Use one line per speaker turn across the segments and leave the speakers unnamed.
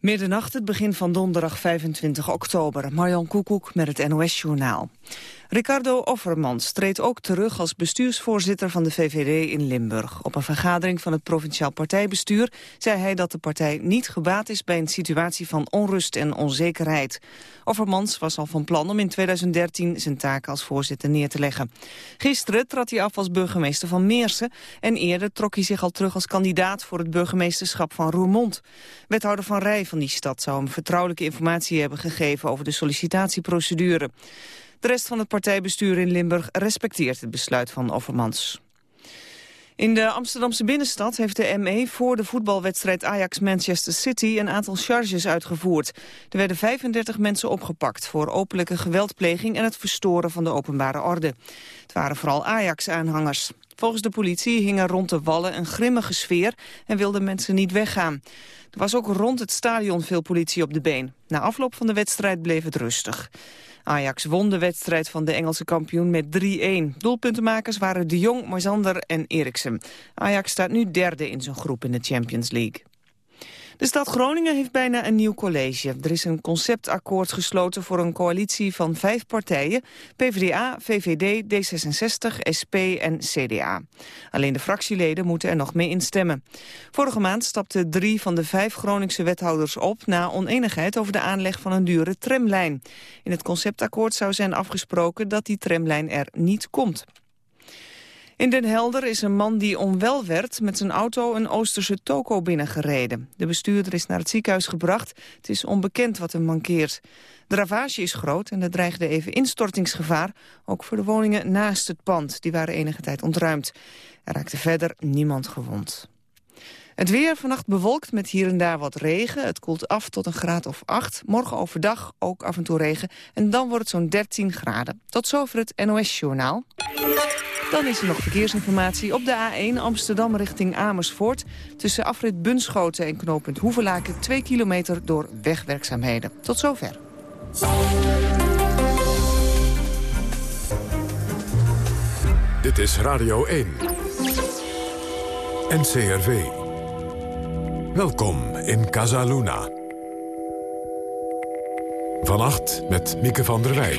Middernacht, het begin van donderdag 25 oktober. Marjan Koekoek met het NOS-journaal. Ricardo Offermans treedt ook terug als bestuursvoorzitter van de VVD in Limburg. Op een vergadering van het provinciaal partijbestuur zei hij dat de partij niet gebaat is bij een situatie van onrust en onzekerheid. Offermans was al van plan om in 2013 zijn taak als voorzitter neer te leggen. Gisteren trad hij af als burgemeester van Meersen en eerder trok hij zich al terug als kandidaat voor het burgemeesterschap van Roermond. Wethouder Van Rij van die stad zou hem vertrouwelijke informatie hebben gegeven over de sollicitatieprocedure. De rest van het partijbestuur in Limburg respecteert het besluit van Overmans. In de Amsterdamse binnenstad heeft de ME voor de voetbalwedstrijd Ajax-Manchester City een aantal charges uitgevoerd. Er werden 35 mensen opgepakt voor openlijke geweldpleging en het verstoren van de openbare orde. Het waren vooral Ajax-aanhangers. Volgens de politie hing er rond de wallen een grimmige sfeer en wilden mensen niet weggaan. Er was ook rond het stadion veel politie op de been. Na afloop van de wedstrijd bleef het rustig. Ajax won de wedstrijd van de Engelse kampioen met 3-1. Doelpuntenmakers waren De Jong, Moisander en Eriksen. Ajax staat nu derde in zijn groep in de Champions League. De stad Groningen heeft bijna een nieuw college. Er is een conceptakkoord gesloten voor een coalitie van vijf partijen... PvdA, VVD, D66, SP en CDA. Alleen de fractieleden moeten er nog mee instemmen. Vorige maand stapten drie van de vijf Groningse wethouders op... na oneenigheid over de aanleg van een dure tramlijn. In het conceptakkoord zou zijn afgesproken dat die tramlijn er niet komt. In Den Helder is een man die onwel werd met zijn auto een Oosterse toko binnengereden. De bestuurder is naar het ziekenhuis gebracht. Het is onbekend wat hem mankeert. De ravage is groot en er dreigde even instortingsgevaar. Ook voor de woningen naast het pand. Die waren enige tijd ontruimd. Er raakte verder niemand gewond. Het weer vannacht bewolkt met hier en daar wat regen. Het koelt af tot een graad of 8. Morgen overdag ook af en toe regen. En dan wordt het zo'n 13 graden. Tot zover het NOS-journaal. Dan is er nog verkeersinformatie op de A1 Amsterdam richting Amersfoort. Tussen afrit Bunschoten en knooppunt Hoevelaken 2 kilometer door wegwerkzaamheden. Tot zover.
Dit is Radio 1. NCRV. Welkom in Casaluna. Vannacht met Mieke van der Wij.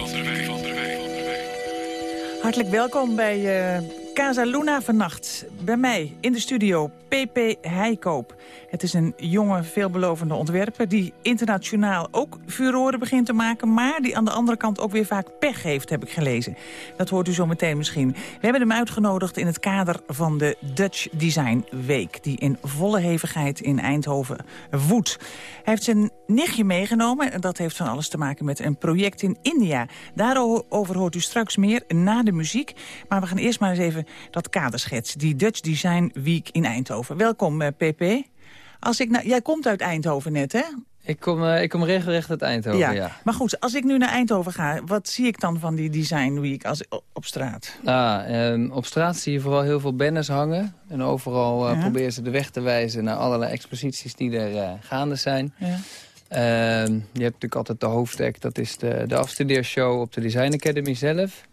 Hartelijk welkom bij uh, Casa Luna vannacht. Bij mij in de studio P.P. Heikoop. Het is een jonge, veelbelovende ontwerper... die internationaal ook furoren begint te maken... maar die aan de andere kant ook weer vaak pech heeft, heb ik gelezen. Dat hoort u zo meteen misschien. We hebben hem uitgenodigd in het kader van de Dutch Design Week... die in volle hevigheid in Eindhoven woedt. Hij heeft zijn nichtje meegenomen en dat heeft van alles te maken met een project in India. Daarover hoort u straks meer na de muziek. Maar we gaan eerst maar eens even dat kader schetsen. Die Dutch Design Week in Eindhoven. Welkom, PP. Eh, als ik nou, jij komt uit Eindhoven net, hè?
Ik kom, uh, ik kom regelrecht uit Eindhoven, ja.
Maar goed, als ik nu naar Eindhoven ga, wat zie ik dan van die Design Week als, op straat?
Ah, um, op straat zie je vooral heel veel banners hangen. En overal uh, proberen ze de weg te wijzen naar allerlei exposities die er uh, gaande zijn. Ja. Ehm, je hebt natuurlijk altijd de hoofdstek, dat is de, de afstudeershow op de Design Academy zelf.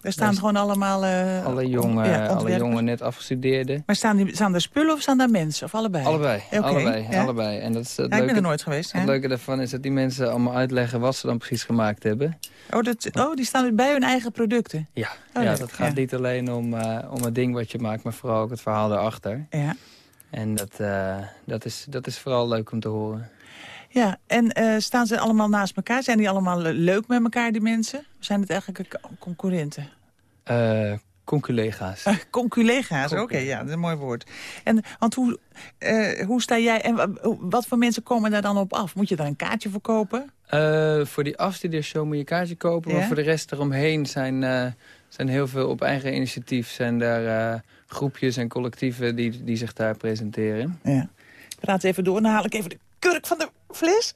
Er staan gewoon allemaal... Uh,
alle, jonge, alle jonge net afgestudeerden.
Maar staan, die, staan er spullen of staan daar mensen? Of allebei?
Allebei. allebei, allebei. En dat is het leuke,
ik ben er nooit geweest.
Het leuke daarvan is dat die mensen allemaal uitleggen wat ze dan precies gemaakt hebben.
Oh, dat, oh die staan bij hun eigen producten?
Ja, oh, ja dat gaat niet alleen om, uh, om het ding wat je maakt, maar vooral ook het verhaal erachter. Ja. En dat, uh, dat, is, dat is vooral leuk om te horen.
Ja, en uh, staan ze allemaal naast elkaar? Zijn die allemaal leuk met elkaar, die mensen? Of zijn het eigenlijk concurrenten?
Uh, conculega's. Uh,
conculega's, oké, ja, dat is een mooi woord. En, want hoe, uh, hoe sta jij, en wat voor mensen komen daar dan op af? Moet je daar een kaartje voor kopen?
Uh, voor die afstudeershow moet je een kaartje kopen, ja? maar voor de rest eromheen zijn, zijn heel veel op eigen initiatief. Zijn daar groepjes en collectieven die, die zich daar presenteren.
Ja. Praat even door, dan haal ik even de kurk van de fles.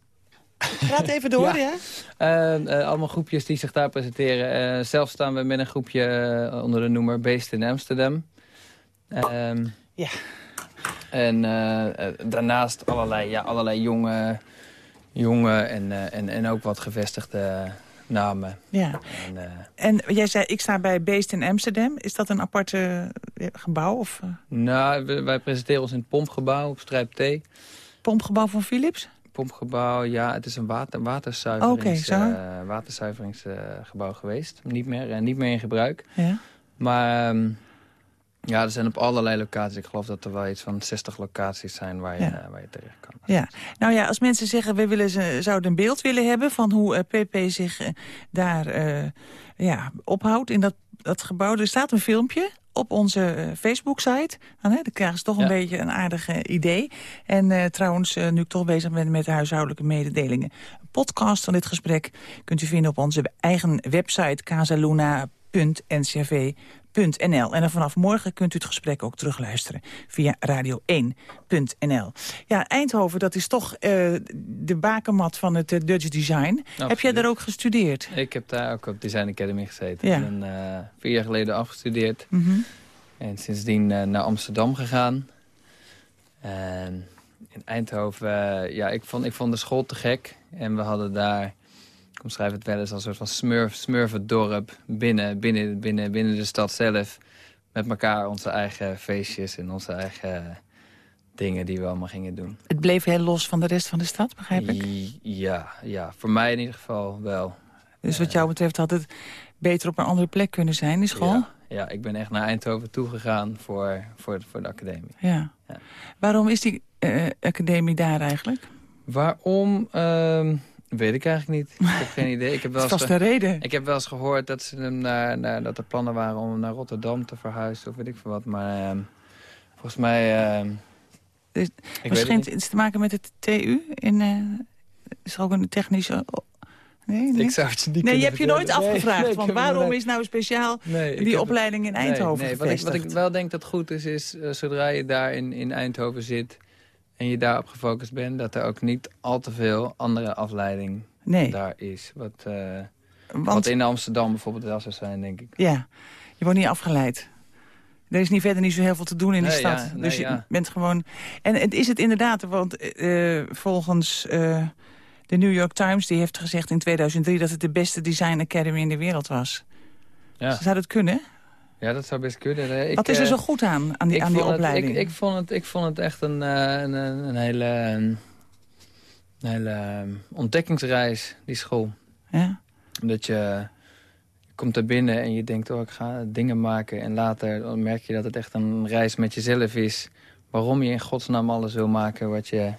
Praat even door, ja.
ja? Uh, uh, allemaal groepjes die zich daar presenteren. Uh, zelf staan we met een groepje onder de noemer Based in Amsterdam. Ehm, ja. En daarnaast allerlei, ja, allerlei jonge, jonge en, en, en ook wat gevestigde namen. Ja.
En, en, jij zei, ik sta bij Based in Amsterdam. Is dat een apart gebouw? Of?
Nou, wij presenteren ons in het Pompgebouw op Strijp T.
Pompgebouw van Philips?
Pompgebouw, ja, het is een water, waterzuiverings, okay, waterzuiveringsgebouw geweest. Niet meer, niet meer in gebruik. Ja. Maar ehm, ja, er zijn op allerlei locaties. Ik geloof dat er wel iets van 60 locaties zijn waar je, waar je terecht kan.
Ja. Nou ja, als mensen zeggen, we willen ze, zouden een beeld willen hebben... van hoe PP zich daar ja, ophoudt in dat, dat gebouw. Er staat een filmpje op onze uh, Facebook-site. Dan, krijgen ze toch een beetje een aardig idee. En uh, trouwens, uh, nu ik toch bezig ben met de huishoudelijke mededelingen... een podcast van dit gesprek kunt u vinden op onze eigen website... casaluna.ncrv Radio1.nl. En vanaf morgen kunt u het gesprek ook terugluisteren via radio1.nl. Ja, Eindhoven, dat is toch uh, de bakermat van het uh, Dutch Design. Heb jij daar ook gestudeerd?
Ik heb daar ook op Design Academy gezeten. Ja. Ben uh, vier jaar geleden afgestudeerd. Mm -hmm. En sindsdien naar Amsterdam gegaan. En in Eindhoven, ja, ik vond, ik vond de school te gek. En we hadden daar ik omschrijf het wel eens als een soort van smurf, smurfendorp binnen, binnen, binnen, binnen de stad zelf. Met elkaar onze eigen feestjes en onze eigen dingen die we allemaal gingen doen.
Het bleef heel los van de rest van de stad, begrijp ik?
Ja, ja voor mij in ieder geval wel.
Dus wat jou betreft had het beter op een andere plek kunnen zijn, die school?
Ja, ja ik ben echt naar Eindhoven toegegaan voor, voor, voor de academie.
Ja. ja. Waarom is die uh, academie daar eigenlijk?
Waarom? Uh, Weet ik eigenlijk niet. Ik heb geen idee. Ik heb wel
eens vast een reden.
Ik heb wel eens gehoord dat, ze hem naar, naar, dat er plannen waren om hem naar Rotterdam te verhuizen. Of weet ik veel wat. Maar uh, volgens mij... Uh,
is, misschien iets te maken met het TU? In, uh, is er ook een technische...
Nee, nee. Ik zou het niet
nee, je hebt je nooit afgevraagd. Nee, want waarom is nou speciaal die opleiding in Eindhoven nee,
wat ik, wat ik, wel denk dat goed is, is uh, zodra je daar in, in Eindhoven zit en je daarop gefocust bent... dat er ook niet al te veel andere afleiding nee. daar is. Wat, uh, wat in Amsterdam bijvoorbeeld wel zou zijn, denk ik.
Ja, je wordt niet afgeleid. Er is niet verder niet zo heel veel te doen in de stad. dus je bent gewoon... En het is het inderdaad, want uh, volgens uh, de New York Times... die heeft gezegd in 2003 dat het de beste design academy in de wereld was. Ja. Zou dat kunnen?
Ja, dat zou best kunnen.
Ik, Wat is er zo goed aan, aan die, aan die opleiding?
ik, ik, vond het, ik vond het echt een, een, een, hele, een hele ontdekkingsreis, die school. Ja? Dat je, je komt er binnen en je denkt, oh, ik ga dingen maken. En later merk je dat het echt een reis met jezelf is. Waarom je in godsnaam alles wil maken wat je,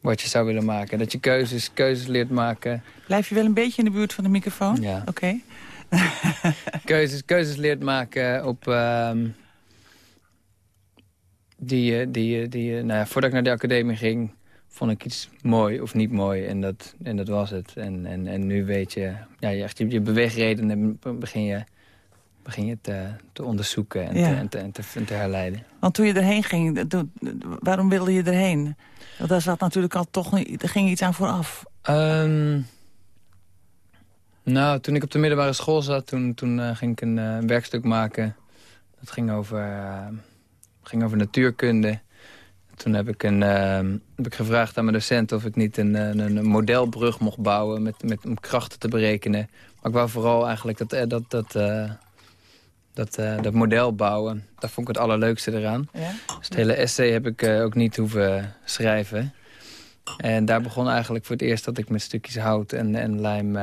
wat je zou willen maken. Dat je keuzes, keuzes leert maken.
Blijf je wel een beetje in de buurt van de microfoon?
Ja.
Oké.
keuzes, keuzes leert maken op... Uh, die, die, die, nou ja, voordat ik naar de academie ging, vond ik iets mooi of niet mooi. En dat, en dat was het. En, en, en nu weet je, ja, je, echt je, je beweegredenen begin je, begin je te, te onderzoeken en, te, en, te, en, te, te, herleiden.
Want toen je erheen ging, waarom wilde je erheen? Want daar zat natuurlijk al toch, er ging iets aan vooraf.
Um, nou, toen ik op de middelbare school zat, toen, toen uh, ging ik een uh, werkstuk maken. Dat ging over, uh, ging over natuurkunde. Toen heb ik, een, heb ik gevraagd aan mijn docent of ik niet een, een, modelbrug mocht bouwen met, met, om krachten te berekenen. Maar ik wou vooral eigenlijk dat, dat, dat, dat, dat model bouwen. Dat vond ik het allerleukste eraan. Ja? Dus het hele essay heb ik ook niet hoeven schrijven. En daar begon eigenlijk voor het eerst dat ik met stukjes hout en, en lijm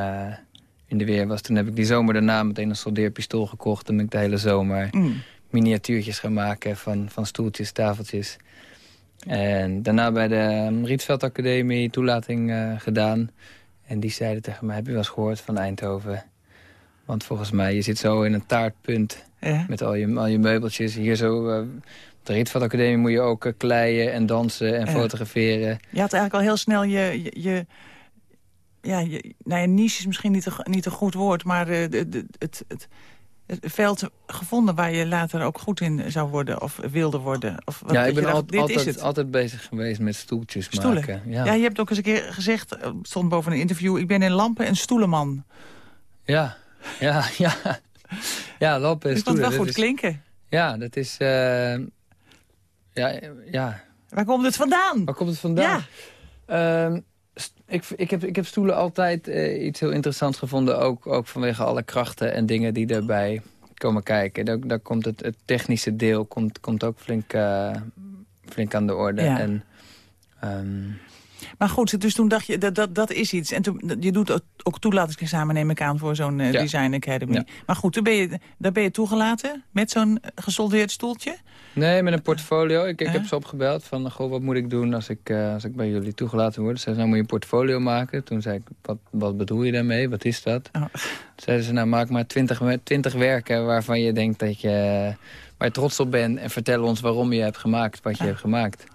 in de weer was. Toen heb ik die zomer daarna meteen een soldeerpistool gekocht. En ben ik de hele zomer mm. miniatuurtjes gaan maken van, van stoeltjes, tafeltjes. En daarna bij de um, Rietveld Academie toelating uh, gedaan. En die zeiden tegen mij, heb je wel eens gehoord van Eindhoven? Want volgens mij, je zit zo in een taartpunt ja. met al je, al je meubeltjes. Hier zo, uh, op de Rietveld Academie moet je ook uh, kleien en dansen en fotograferen.
Je had eigenlijk al heel snel je, je, je ja, je, nou ja, niche is misschien niet, een, niet een goed woord, maar uh, de, de, het, het, het, veld gevonden waar je later ook goed in zou worden of wilde worden. Of
ja, ik ben altijd, altijd bezig geweest met stoeltjes Stoelen. maken.
Ja. ja, je hebt ook eens een keer gezegd, eh, stond boven een interview, ik ben een lampen- en stoelenman.
Ja, ja, ja. Ja, lampen en stoelen.
Dat wel goed klinken.
Ja, dat is... Uh, ja, ja.
Waar komt het vandaan?
Waar komt het vandaan? Ja. Uh, ik, ik, heb, ik heb stoelen altijd uh, iets heel interessants gevonden. Ook, ook vanwege alle krachten en dingen die erbij komen kijken. Daar, daar komt het, het technische deel komt, komt ook flink, uh, flink aan de orde. Ja. En, um,
Maar goed, dus toen dacht je, dat, dat, dat is iets. En toen, je doet ook toelatingsexamen, neem ik aan, voor zo'n uh, Design Academy. Maar goed, toen ben je, daar ben je toegelaten met zo'n gesoldeerd stoeltje?
Nee, met een portfolio. Ik, ik heb ze opgebeld van, goh, wat moet ik doen als ik, uh, als ik bij jullie toegelaten word? Ze zeiden, nou moet je een portfolio maken. Toen zei ik, wat, wat bedoel je daarmee? Wat is dat? Oh. Zeiden ze, nou maak maar twintig 20 werken waarvan je denkt dat je, waar je trots op bent. En vertel ons waarom je hebt gemaakt wat je hebt gemaakt.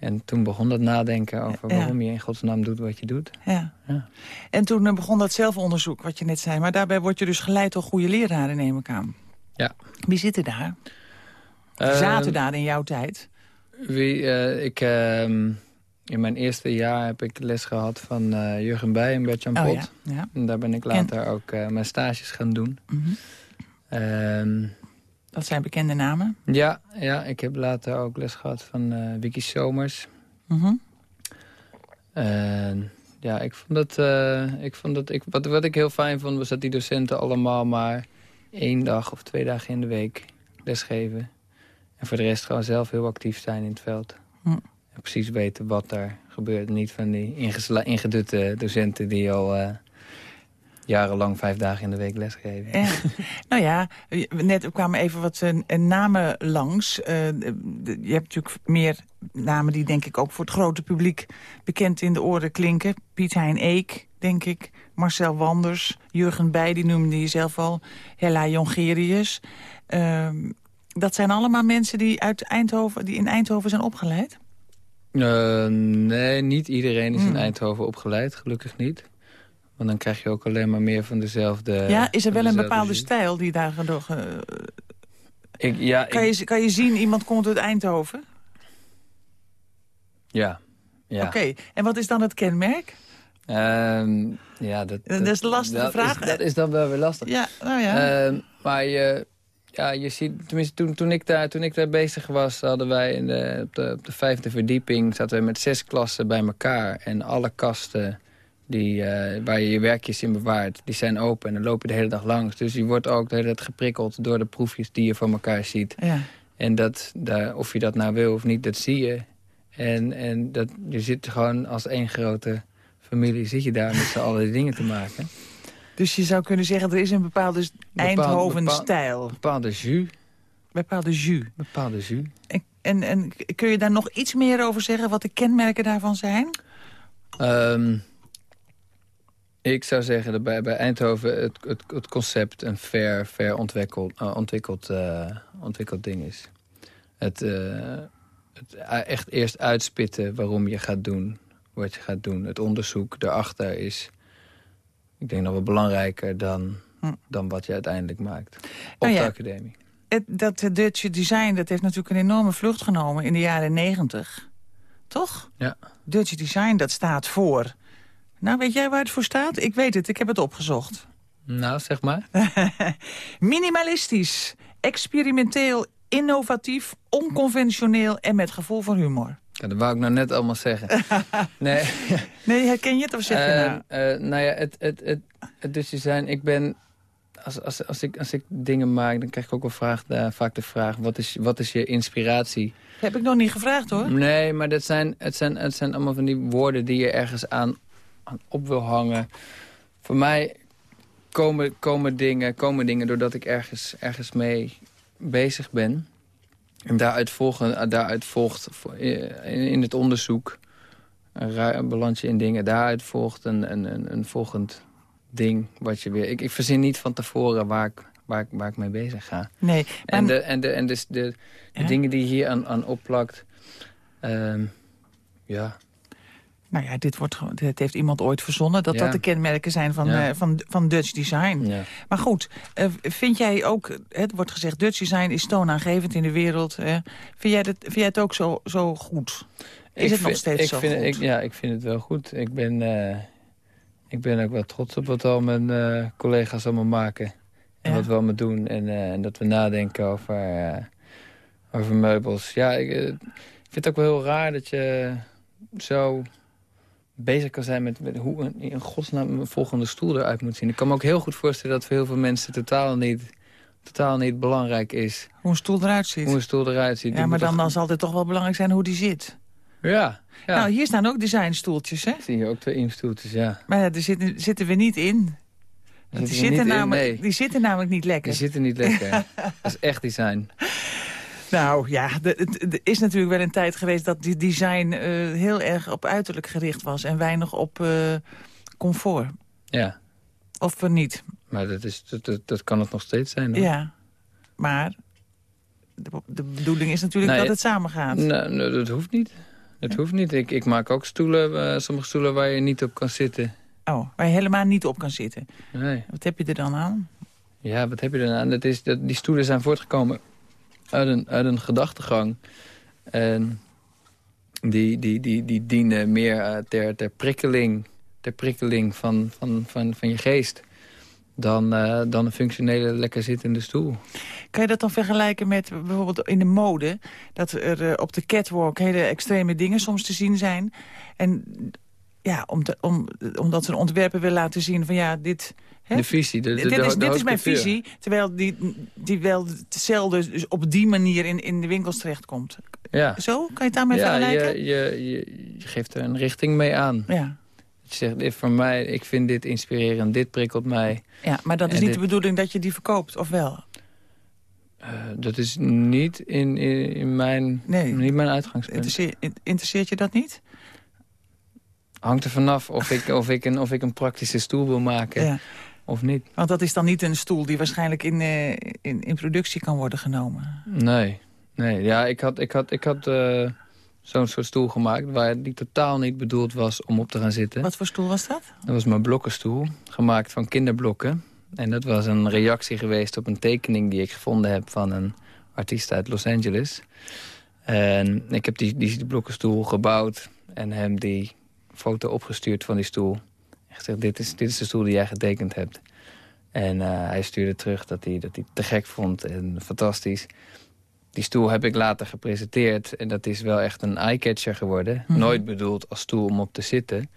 En toen begon dat nadenken over waarom je in godsnaam doet wat je doet.
Ja. ja. En toen eh, begon dat zelfonderzoek, wat je net zei. Maar daarbij word je dus geleid door goede leraren, neem ik aan.
Ja.
Wie zitten daar? Wie zaten ehm, daar in jouw tijd?
Wie, uh, ik, uh, in mijn eerste jaar heb ik les gehad van uh, Jurgen Bij en Bert-Jan oh, Pot. Ja. Ja. En daar ben ik later ook mijn stages gaan doen. Mm -hmm.
Dat zijn bekende namen?
Ja, ja ik heb later ook les gehad van uh, Vicky Somers. Mm ja, ik vond dat... Uh, ik vond dat ik, wat, wat ik heel fijn vond, was dat die docenten allemaal maar één dag of twee dagen in de week lesgeven. En voor de rest gewoon zelf heel actief zijn in het veld. Hm. En precies weten wat daar gebeurt. Niet van die ingedutte docenten die al... Jarenlang vijf dagen in de week lesgeven.
Ja. nou ja, net kwamen even wat uh, namen langs. Uh, je hebt natuurlijk meer namen die denk ik ook voor het grote publiek bekend in de oren klinken. Piet Hein Eek, denk ik. Marcel Wanders, Jurgen Bij, die noemde je zelf al. Hella Jongerius. Uh, dat zijn allemaal mensen die, uit Eindhoven, die in Eindhoven zijn opgeleid?
nee, niet iedereen is in hmm. Eindhoven opgeleid, gelukkig niet. Want dan krijg je ook alleen maar meer van dezelfde...
Ja, is er wel een bepaalde stijl die daar... Door,
ik, ja,
kan, je, kan je zien, iemand komt uit Eindhoven?
Ja. ja.
Oké, en wat is dan het kenmerk?
Um, ja, dat,
dat, is de lastige vraag.
Is, dat is dan wel weer lastig.
Ja, nou ja.
Uh, maar je, ja, je ziet, tenminste toen, toen, ik daar, toen ik daar bezig was, hadden wij in de, op, de, op de vijfde verdieping, zaten we met zes klassen bij elkaar. En alle kasten die, uh, waar je je werkjes in bewaart, die zijn open en dan loop je de hele dag langs. Dus je wordt ook de hele tijd geprikkeld door de proefjes die je van elkaar ziet. Ja. En dat, daar, of je dat nou wil of niet, dat zie je. En, en dat, je zit gewoon als één grote familie, zit je daar met z'n allen dingen te maken.
Dus je zou kunnen zeggen, er is een bepaalde Eindhoven-stijl.
Bepaalde jus.
Bepaalde jus.
Bepaalde jus.
En, en, en, kun je daar nog iets meer over zeggen, wat de kenmerken daarvan zijn?
Um, ik zou zeggen dat bij, bij Eindhoven het, het, het concept een ver, ver ontwikkeld, uh, ontwikkeld, uh, ontwikkeld ding is. Het, uh, het echt eerst uitspitten waarom je gaat doen wat je gaat doen. Het onderzoek daarachter is, ik denk nog wel belangrijker dan, hm. dan wat je uiteindelijk maakt op nou de academie.
Het, dat Dutch design dat heeft natuurlijk een enorme vlucht genomen in de jaren negentig. Toch?
Ja.
Dutch design dat staat voor nou, weet jij waar het voor staat? Ik weet het, ik heb het opgezocht.
Nou, zeg maar.
Minimalistisch, experimenteel, innovatief, onconventioneel en met gevoel voor humor.
Ja, dat wou ik nou net allemaal zeggen.
nee. nee, herken je het of zeg je uh,
nou? Uh, nou ja, het, het, het, het dus zijn, ik ben... Als, als, als, ik, als ik dingen maak, dan krijg ik ook wel vraag, uh, vaak de vraag... Wat is, wat is je inspiratie?
heb ik nog niet gevraagd, hoor.
Nee, maar dat zijn, het, zijn, het zijn allemaal van die woorden die je ergens aan op wil hangen. Voor mij komen, komen, dingen, komen dingen doordat ik ergens, ergens mee bezig ben. En daaruit, volgen, daaruit volgt eh, in het onderzoek een balans in dingen. Daaruit volgt een, een, een, volgend ding wat je weer... Ik, ik verzin niet van tevoren waar ik, waar ik, waar ik mee bezig ga.
Nee.
En, de, en, de, en dus de, de, dingen die hier aan, aan opplakt... Uh, ja,
nou ja, dit, wordt, dit heeft iemand ooit verzonnen... dat dat de kenmerken zijn van, uh, van, van Dutch design. Ja. Maar goed, uh, vind jij ook... Het wordt gezegd, Dutch design is toonaangevend in de wereld. Uh, vind, jij dat, vind jij het ook zo, zo goed? Is ik het nog steeds
ik
zo
vind,
goed?
Ik, ja, ik vind het wel goed. Ik ben, ik ben ook wel trots op wat al mijn collega's allemaal maken. En wat we allemaal doen. En, en dat we nadenken over, over meubels. Ja, ik, ik vind het ook wel heel raar dat je zo bezig kan zijn met, met hoe een, in godsnaam een volgende stoel eruit moet zien. Ik kan me ook heel goed voorstellen dat voor heel veel mensen totaal niet, totaal niet belangrijk is.
Hoe een stoel eruit ziet.
Hoe een stoel eruit ziet.
Ja, maar dan, dan zal het toch wel belangrijk zijn hoe die zit.
Ja, ja.
Nou, hier staan ook designstoeltjes, hè?
Zie je ook twee instoeltjes, ja.
Maar ja, er zitten, zitten we niet in. Die, zitten namelijk, die zitten namelijk niet lekker.
Die zitten niet lekker. dat is echt design.
Nou ja, er is natuurlijk wel een tijd geweest dat die design uh, heel erg op uiterlijk gericht was. En weinig op uh, comfort.
Ja.
Of niet.
Maar dat, is, dat, dat, kan het nog steeds zijn.
Hoor. Ja, maar de, de, bedoeling is natuurlijk dat het samen gaat.
Nee, dat hoeft niet. Dat hoeft niet. Ik, ik maak ook stoelen, uh, sommige stoelen waar je niet op kan zitten.
Oh, waar je helemaal niet op kan zitten.
Nee.
Wat heb je er dan aan?
Ja, wat heb je er aan? Dat is, dat, die stoelen zijn voortgekomen uit een, uit een gedachtegang. En die, die, die, die dienen meer uh, ter, ter prikkeling, ter prikkeling van, van, van, van je geest... Dan, uh, dan een functionele, lekker zittende stoel.
Kan je dat dan vergelijken met bijvoorbeeld in de mode? Dat er uh, op de catwalk hele extreme dingen soms te zien zijn. En ja, om om, omdat ze een ontwerper laten zien van ja, dit...
Hè? De visie. De, de,
dit is, dit is mijn visie, terwijl die, die wel hetzelfde dus op die manier in, in de winkels terechtkomt.
Ja.
Zo? Kan je het daarmee
ja,
vergelijken?
Je, je, je, je geeft er een richting mee aan.
Ja.
Je zegt, dit voor mij, ik vind dit inspirerend, dit prikkelt mij.
Ja, maar dat is niet de bedoeling dat je die verkoopt, of wel?
Uh, dat is niet in, in, in mijn,
nee.
niet mijn uitgangspunt.
Interesseert, interesseert je dat niet?
Hangt er vanaf of ik, of, ik een, of ik een praktische stoel wil maken ja. Of niet.
Want dat is dan niet een stoel die waarschijnlijk in, uh, in, in productie kan worden genomen?
Nee, nee. Ja, ik had, ik had, ik had uh, zo'n soort stoel gemaakt... waar die totaal niet bedoeld was om op te gaan zitten.
Wat voor stoel was dat?
Dat was mijn blokkenstoel, gemaakt van kinderblokken. En dat was een reactie geweest op een tekening die ik gevonden heb... van een artiest uit Los Angeles. En ik heb die, die blokkenstoel gebouwd en hem die foto opgestuurd van die stoel. En gezegd, dit is, dit is de stoel die jij getekend hebt. En uh, hij stuurde terug dat hij, dat hij te gek vond en fantastisch. Die stoel heb ik later gepresenteerd. En dat is wel echt een eyecatcher geworden. Mm -hmm. Nooit bedoeld als stoel om op te zitten.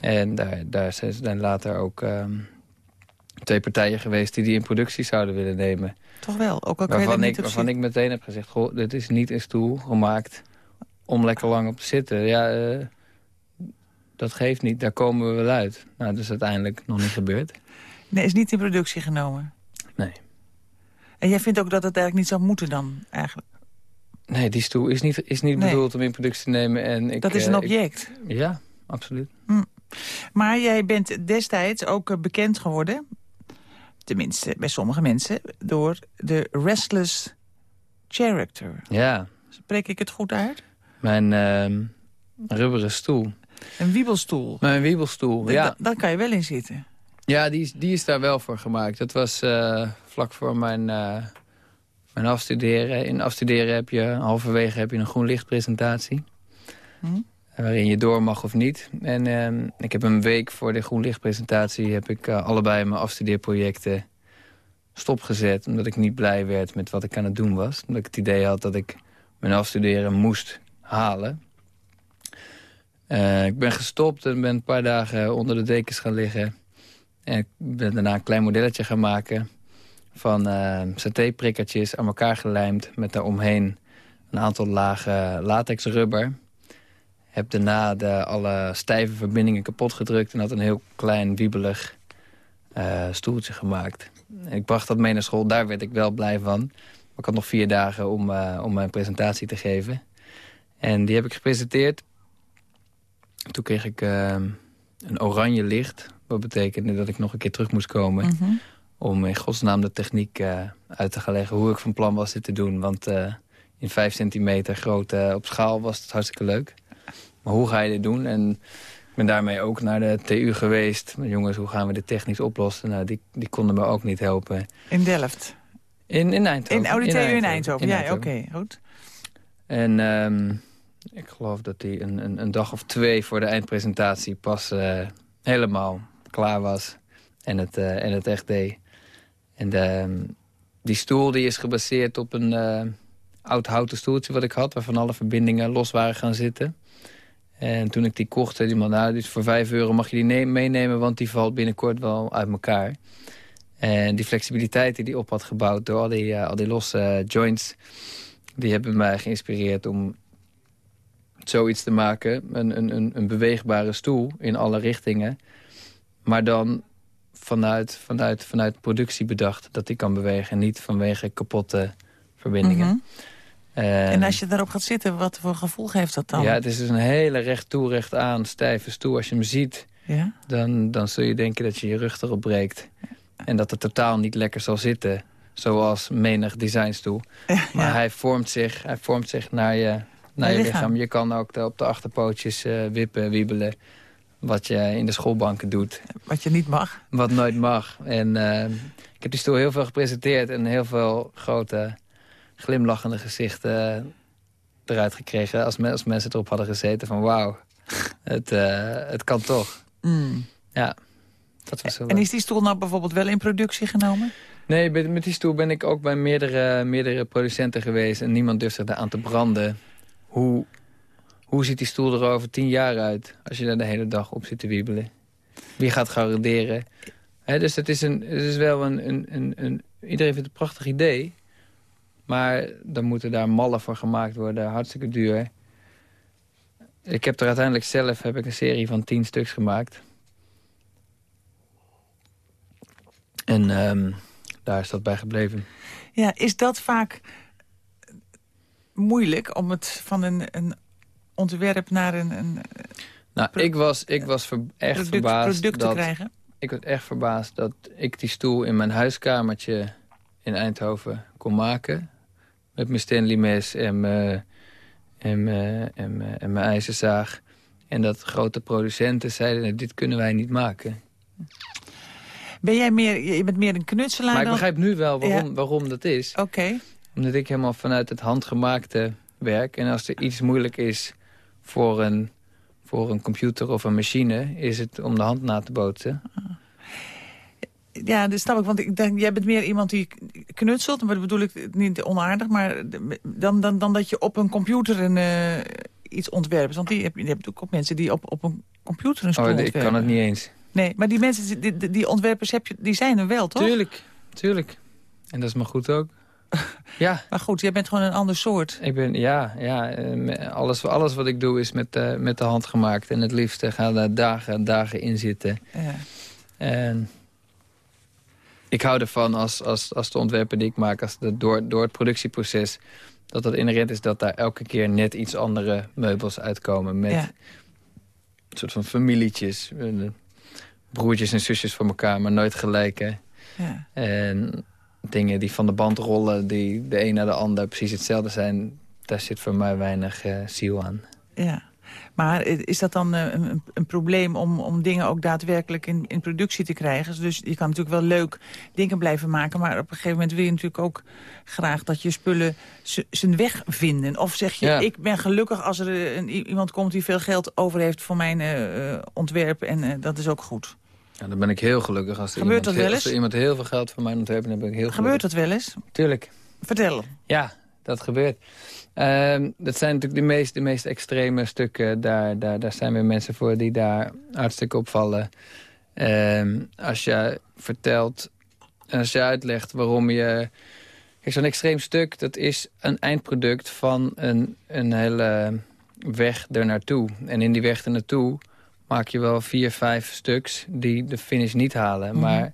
En daar, daar zijn later ook um, twee partijen geweest... die die in productie zouden willen nemen.
Toch wel? Ook al kan
waarvan,
je
ik, waarvan ik meteen heb gezegd... Goh, dit is niet een stoel gemaakt om lekker lang op te zitten. Ja, uh, dat geeft niet, daar komen we wel uit. Nou, dat is uiteindelijk nog niet gebeurd.
Nee, is niet in productie genomen?
Nee.
En jij vindt ook dat het eigenlijk niet zou moeten dan, eigenlijk?
Nee, die stoel is niet, is niet nee. bedoeld om in productie te nemen. En ik,
dat is een object?
Ik, ja, absoluut.
Hm. Maar jij bent destijds ook uh, bekend geworden... tenminste bij sommige mensen... door de Restless Character.
Ja.
Spreek ik het goed uit?
Mijn uh, rubberen stoel.
Een wiebelstoel?
Mijn wiebelstoel, ja.
Daar kan je wel in zitten.
Ja, die is, die is daar wel voor gemaakt. Dat was uh, vlak voor mijn, uh, mijn afstuderen. In afstuderen heb je, halverwege heb je een groen lichtpresentatie. Hm? Waarin je door mag of niet. En uh, ik heb een week voor de groen lichtpresentatie... heb ik uh, allebei mijn afstudeerprojecten stopgezet. Omdat ik niet blij werd met wat ik aan het doen was. Omdat ik het idee had dat ik mijn afstuderen moest halen. Uh, ik ben gestopt en ben een paar dagen onder de dekens gaan liggen. En ik ben daarna een klein modelletje gaan maken... van uh, satéprikkertjes aan elkaar gelijmd... met daaromheen een aantal lagen latexrubber. Heb daarna de, alle stijve verbindingen kapot gedrukt... en had een heel klein, wiebelig uh, stoeltje gemaakt. Ik bracht dat mee naar school, daar werd ik wel blij van. Maar ik had nog vier dagen om, om mijn presentatie te geven. En die heb ik gepresenteerd... Toen kreeg ik uh, een oranje licht. Wat betekende dat ik nog een keer terug moest komen.
Mhm.
Mm -hmm. Om in godsnaam de techniek uh, uit te gaan leggen. Hoe ik van plan was dit te doen. Want uh, in vijf centimeter groot op schaal was het hartstikke leuk. Maar hoe ga je dit doen? En ik ben daarmee ook naar de TU geweest. Maar jongens, hoe gaan we dit technisch oplossen? Nou, die, die konden me ook niet helpen.
In Delft?
In, in Eindhoven.
In, oh, de TU in Eindhoven. Ja, oké, okay, goed.
En... Um, ik geloof dat hij een, een, een, dag of twee voor de eindpresentatie pas uh, helemaal klaar was. En het, uh, en het echt deed. En de, die stoel die is gebaseerd op een uh, oud houten stoeltje wat ik had... waarvan alle verbindingen los waren gaan zitten. En toen ik die kocht, zei iemand... nou, dus voor 5 euro mag je die meenemen... want die valt binnenkort wel uit elkaar. En die flexibiliteit die hij op had gebouwd... door al die, al die losse joints... die hebben mij geïnspireerd om zoiets te maken. Een, een, een beweegbare stoel in alle richtingen. Maar dan vanuit, vanuit, vanuit productie bedacht dat die kan bewegen. En niet vanwege kapotte verbindingen. Mhm.
En, als je daarop gaat zitten, wat voor gevoel geeft dat dan?
Ja, het is dus een hele recht toe, recht aan, stijve stoel. Als je hem ziet, ja? dan, dan zul je denken dat je je rug erop breekt. En dat het totaal niet lekker zal zitten. Zoals menig designstoel. maar hij vormt zich, hij vormt zich naar je, naar je lichaam. Je kan ook op de achterpootjes uh, wippen, wiebelen. Wat je in de schoolbanken doet.
Wat je niet mag.
Wat nooit mag. En uh, ik heb die stoel heel veel gepresenteerd. En heel veel grote glimlachende gezichten eruit gekregen. Als, als mensen erop hadden gezeten van wauw, het, uh, het kan toch. Mm. Ja,
dat was zo En is die stoel nou bijvoorbeeld wel in productie genomen?
Nee, met die stoel ben ik ook bij meerdere, meerdere producenten geweest. En niemand durft zich daar aan te branden. Hoe, hoe ziet die stoel er over tien jaar uit? Als je daar de hele dag op zit te wiebelen. Wie gaat garanderen? dus het is, een, het is wel een, een, een, een... Iedereen vindt het een prachtig idee. Maar dan moeten daar mallen voor gemaakt worden. Hartstikke duur. Ik heb er uiteindelijk zelf heb ik een serie van tien stuks gemaakt. En um, daar is dat bij gebleven.
Ja, is dat vaak moeilijk om het van een, een ontwerp naar een... een
nou, ik was, ik was ver, echt
product,
verbaasd
product
dat...
krijgen?
Ik was echt verbaasd dat ik die stoel in mijn huiskamertje in Eindhoven kon maken. Met mijn Stanley mes en mijn, en, mijn, en, mijn, en mijn ijzerzaag. En dat grote producenten zeiden, dit kunnen wij niet maken.
Ben jij meer, je bent meer een knutselaar
Maar ik begrijp nu wel waarom, waarom dat is.
Oké.
Omdat ik helemaal vanuit het handgemaakte werk. En als er iets moeilijk is voor een, voor een computer of een machine... is het om de hand na te bootsen. Ah.
Ja, dat snap ik. Want ik denk, jij bent meer iemand die knutselt. Maar dat bedoel ik niet onaardig. Maar dan, dan, dan dat je op een computer een, uh, iets ontwerpt. Want die, heb, je hebt ook mensen die op, op een computer een stoel oh,
ontwerpen. Ik kan het niet eens.
Nee, maar die mensen, die, die ontwerpers, heb je, die zijn er wel, toch?
Tuurlijk, tuurlijk. En dat is maar goed ook. ja.
Maar goed, jij bent gewoon een ander soort.
Ik ben, ja, ja eh, alles, alles wat ik doe is met, uh, met de hand gemaakt. En het liefste gaan daar dagen en dagen in zitten. Ja. En ik hou ervan als, als, als de ontwerpen die ik maak, als de, door, door het productieproces... dat het inherent is dat daar elke keer net iets andere meubels uitkomen. Met een soort van familietjes. Eh, broertjes en zusjes van elkaar, maar nooit gelijke. Ja. En dingen die van de band rollen, die de een naar de ander precies hetzelfde zijn... daar zit voor mij weinig uh, ziel aan.
Ja. Maar is dat dan eh, een, een, probleem om, om dingen ook daadwerkelijk in, in productie te krijgen? Dus je kan natuurlijk wel leuk dingen blijven maken... maar op een gegeven moment wil je natuurlijk ook graag dat je spullen zijn weg vinden. Of zeg je, ik ben gelukkig als er een, iemand komt die veel geld over heeft voor mijn uh, ontwerp... en dat is ook goed.
Ja, dan ben ik heel gelukkig. Als er, Gebeurt iemand, dat wel eens? als er iemand heel veel geld voor mijn ontwerp dan ben ik heel gelukkig.
Gebeurt dat wel eens?
Tuurlijk.
Vertel.
Ja, dat gebeurt. Uh, dat zijn natuurlijk de meest, de meest extreme stukken. Daar, daar, daar zijn weer mensen voor die daar hartstikke opvallen. Uh, als je vertelt, als je uitlegt waarom je... Kijk, zo'n extreem stuk, dat is een eindproduct van een, een hele weg ernaartoe. En in die weg ernaartoe maak je wel vier, vijf stuks die de finish niet halen. Mhm. Maar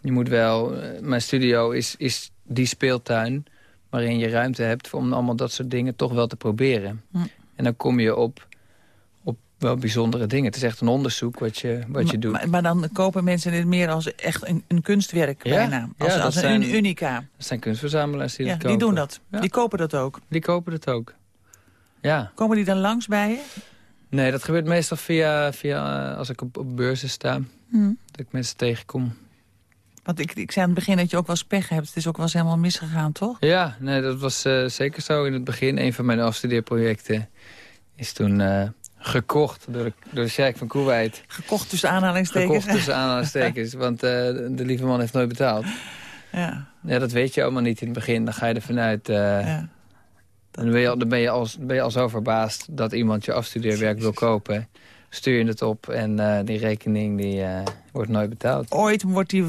je moet wel... Eh, mijn studio is, is die speeltuin waarin je ruimte hebt om allemaal dat soort dingen toch wel te proberen. En dan kom je op, op wel bijzondere dingen. Het is echt een onderzoek wat je, wat je doet.
Maar, maar, dan kopen mensen dit meer als echt een, een kunstwerk ja? bijna. Als, als een unica.
Dat zijn kunstverzamelaars die
ja,
dat kopen.
Die doen dat. Die kopen dat ook.
Die kopen dat ook. Ja.
Komen die dan langs bij je?
Nee, dat gebeurt meestal via, via als ik op, op beurzen sta. Hmm. Dat ik mensen tegenkom.
Want ik, ik zei aan het begin dat je ook wel spech hebt. Het is ook wel eens helemaal misgegaan, toch?
Ja, nee, dat was uh, zeker zo in het begin. Een van mijn afstudeerprojecten is toen uh, gekocht door de, door de van Kuwait.
Gekocht tussen aanhalingstekens?
Gekocht tussen aanhalingstekens, want uh, de lieve man heeft nooit betaald. Ja. ja, dat weet je allemaal niet in het begin. Dan ga je er vanuit... Ja. Dan ben je, dan ben je, al, ben je al zo verbaasd dat iemand je afstudeerwerk wil kopen stuur je het op en die rekening die, wordt nooit betaald.
Ooit wordt die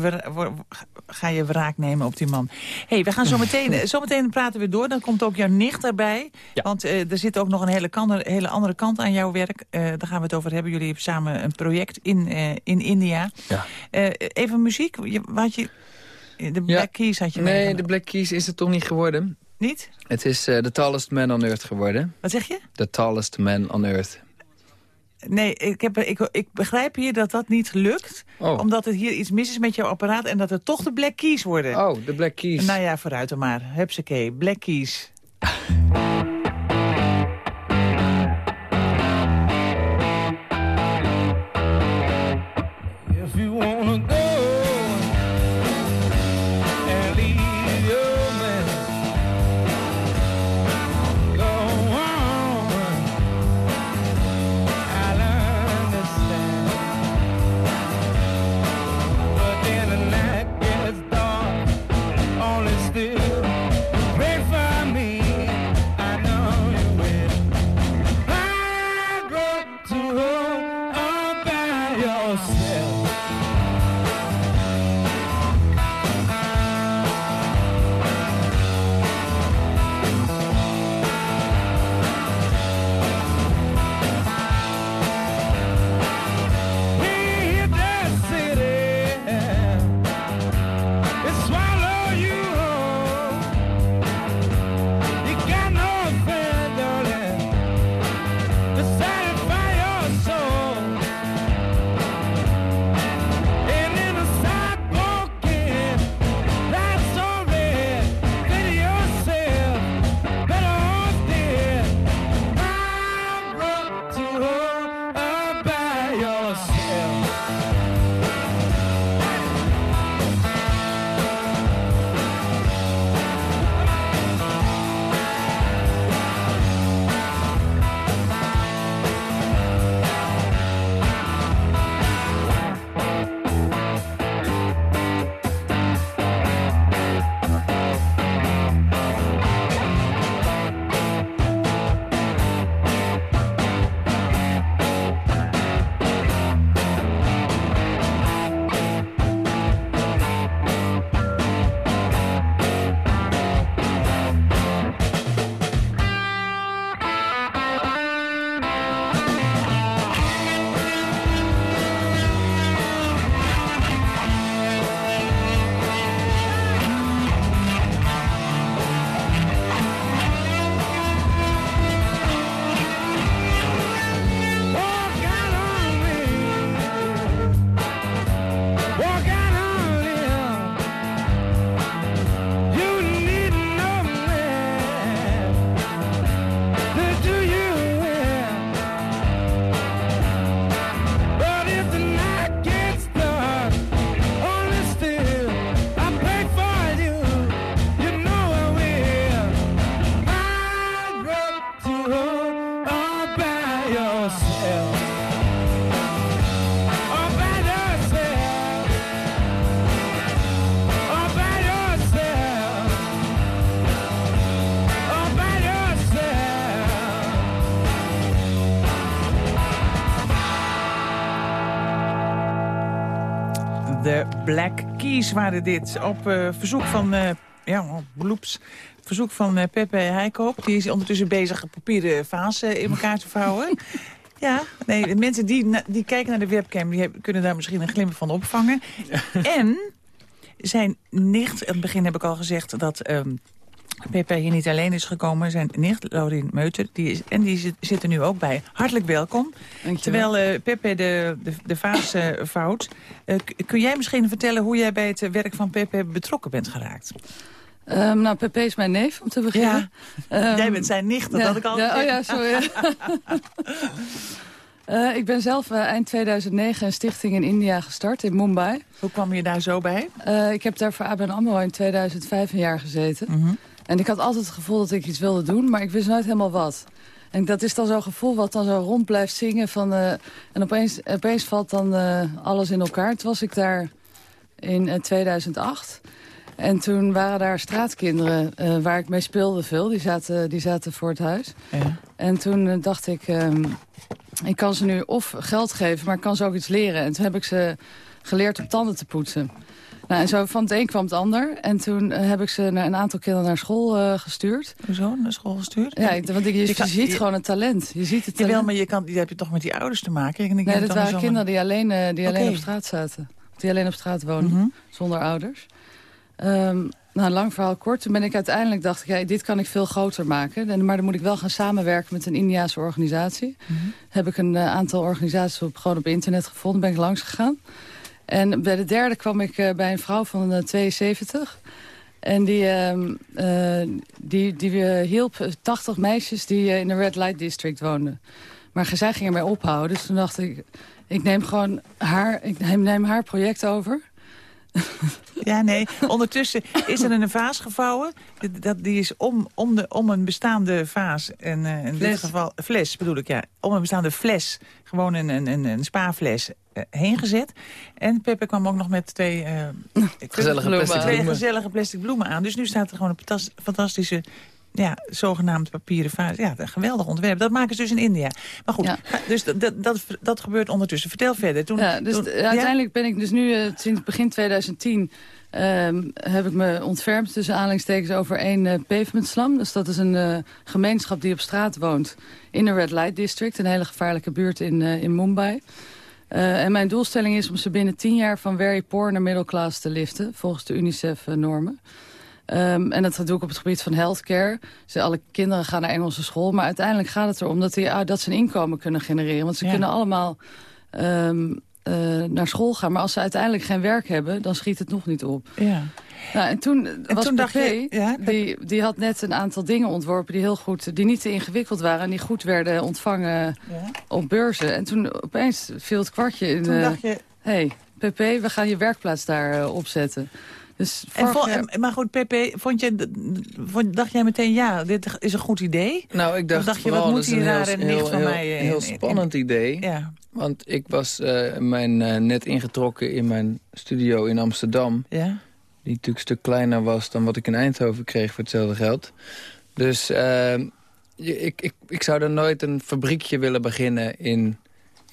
ga je wraak nemen op die man. hey, we gaan zo meteen, zo meteen praten we door. Dan komt ook jouw nicht erbij. Want er zit ook nog een hele, kan, hele andere kant aan jouw werk. daar gaan we het over hebben. Jullie hebben samen een project in, in India. Ja. even muziek. Wat je, de Black Keys had je
Nee, de Black Keys is het toch niet geworden.
Niet?
Het is de tallest man on earth geworden.
Wat zeg je?
The tallest man on earth.
Nee, ik, heb, ik, ik begrijp hier dat dat niet lukt. Oh. Omdat het hier iets mis is met jouw apparaat... en dat het toch de Black Keys worden.
Oh, de Black Keys.
Nou ja, vooruit dan maar. Hupsakee, Black Keys. Black Keys waren dit. Op uh, verzoek van... Uh, ja, bloeps. Verzoek van uh, Pepe Heikoop. Die is ondertussen bezig een papieren vaas in elkaar te vouwen. Ja, nee, de mensen die, die kijken naar de webcam... die hebben, kunnen daar misschien een glimp van opvangen. en zijn nicht, in het begin heb ik al gezegd... dat um, Pepe hier niet alleen is gekomen. Zijn nicht, Laurien Meuter, die is, en die zit, zit, er nu ook bij. Hartelijk welkom. Terwijl uh, Pepe de, de, de vaas uh, vouwt. Uh, kun jij misschien vertellen hoe jij bij het werk van Pepe betrokken bent geraakt?
Um, nou, Pepe is mijn neef, om te beginnen.
Ja. Um, jij bent zijn nicht, dat had ik al
ja, Oh ja, sorry. Uh, ik ben zelf uh, eind 2009 een stichting in India gestart, in Mumbai.
Hoe kwam je daar zo bij?
Uh, ik heb daar voor ABN AMRO in 2005 een jaar gezeten. -hmm. En ik had altijd het gevoel dat ik iets wilde doen, maar ik wist nooit helemaal wat. En dat is dan zo'n gevoel wat dan zo rond blijft zingen. Van, uh, en opeens, opeens valt dan uh, alles in elkaar. Toen was ik daar in uh, 2008. En toen waren daar straatkinderen waar ik mee speelde veel. Die zaten, die zaten voor het huis. Ja. En toen dacht ik... Um, ik kan ze nu of geld geven, maar ik kan ze ook iets leren. En toen heb ik ze geleerd om tanden te poetsen. Nou, en zo van het een kwam het ander. En toen eh, heb ik ze een aantal kinderen naar school uh, gestuurd.
Hoezo? Naar school gestuurd?
Ja, want je, je, ziet gewoon het talent. Je ziet het talent.
Jawel, maar je, kan, je heb je toch met die ouders te maken? Ik,
nee, dat waren kinderen die alleen, uh, die alleen op straat zaten. Die alleen op straat wonen, mm -hmm. zonder ouders. Um, nou, lang verhaal kort. Toen ben ik uiteindelijk dacht ik, ja, dit kan ik veel groter maken. Maar dan moet ik wel gaan samenwerken met een Indiaanse organisatie. Mm -hmm. Heb ik een uh, aantal organisaties op, gewoon op internet gevonden. Ben ik langs gegaan. En bij de derde kwam ik uh, bij een vrouw van uh, 72. En die, uh, die, die hielp 80 meisjes die in de Red Light District woonden. Maar zij ging ermee ophouden. Dus toen dacht ik, ik neem gewoon haar, ik neem haar project over.
Ja, nee. Ondertussen is er een vaas gevouwen. Dat, die is om, om, de, om een bestaande vaas, en uh, in dit geval fles bedoel ik, ja. Om een bestaande fles, gewoon een, een, een spa-fles, uh, heen gezet. En Peppe kwam ook nog met twee, uh,
gezellige, plastic
twee gezellige plastic bloemen aan. Dus nu staat er gewoon een fantastische ja, zogenaamd papieren vaas. Ja, een geweldig ontwerp. Dat maken ze dus in India. Maar goed, ja. dus dat, dat, dat, gebeurt ondertussen. Vertel verder. Toen,
ja, dus
toen,
uiteindelijk ben ik dus nu uh, sinds begin 2010... Um, heb ik me ontfermd tussen aanhalingstekens over één uh, pavementslam. Dus dat is een uh, gemeenschap die op straat woont in de Red Light District. Een hele gevaarlijke buurt in, uh, in Mumbai. en mijn doelstelling is om ze binnen tien jaar van very poor naar middelklas te liften. Volgens de UNICEF-normen. Um, en dat doe ik op het gebied van healthcare. Dus alle kinderen gaan naar Engelse school. Maar uiteindelijk gaat het erom dat, die, ah, dat ze een inkomen kunnen genereren. Want ze ja. kunnen allemaal um, uh, naar school gaan. Maar als ze uiteindelijk geen werk hebben, dan schiet het nog niet op.
Ja.
Nou, en toen
en
was
toen
PP,
je, ja,
die, die had net een aantal dingen ontworpen die heel goed, die niet te ingewikkeld waren en die goed werden ontvangen
ja.
op beurzen. En toen opeens viel het kwartje in.
Toen
uh,
dacht je,
hey, PP, we gaan je werkplaats daar uh, opzetten. Dus
en vol, jaar... Maar goed, Pepe, vond je, vond, dacht jij meteen, ja, dit is een goed idee?
Nou, ik dacht,
of dacht je, wat moet hier
heel,
een nicht van
heel,
mij...
Een heel spannend
in,
idee.
Ja.
Want ik was uh, mijn, uh, net ingetrokken in mijn studio in Amsterdam.
Ja.
Die natuurlijk een stuk kleiner was dan wat ik in Eindhoven kreeg voor hetzelfde geld. Dus uh, ik, ik, ik zou er nooit een fabriekje willen beginnen in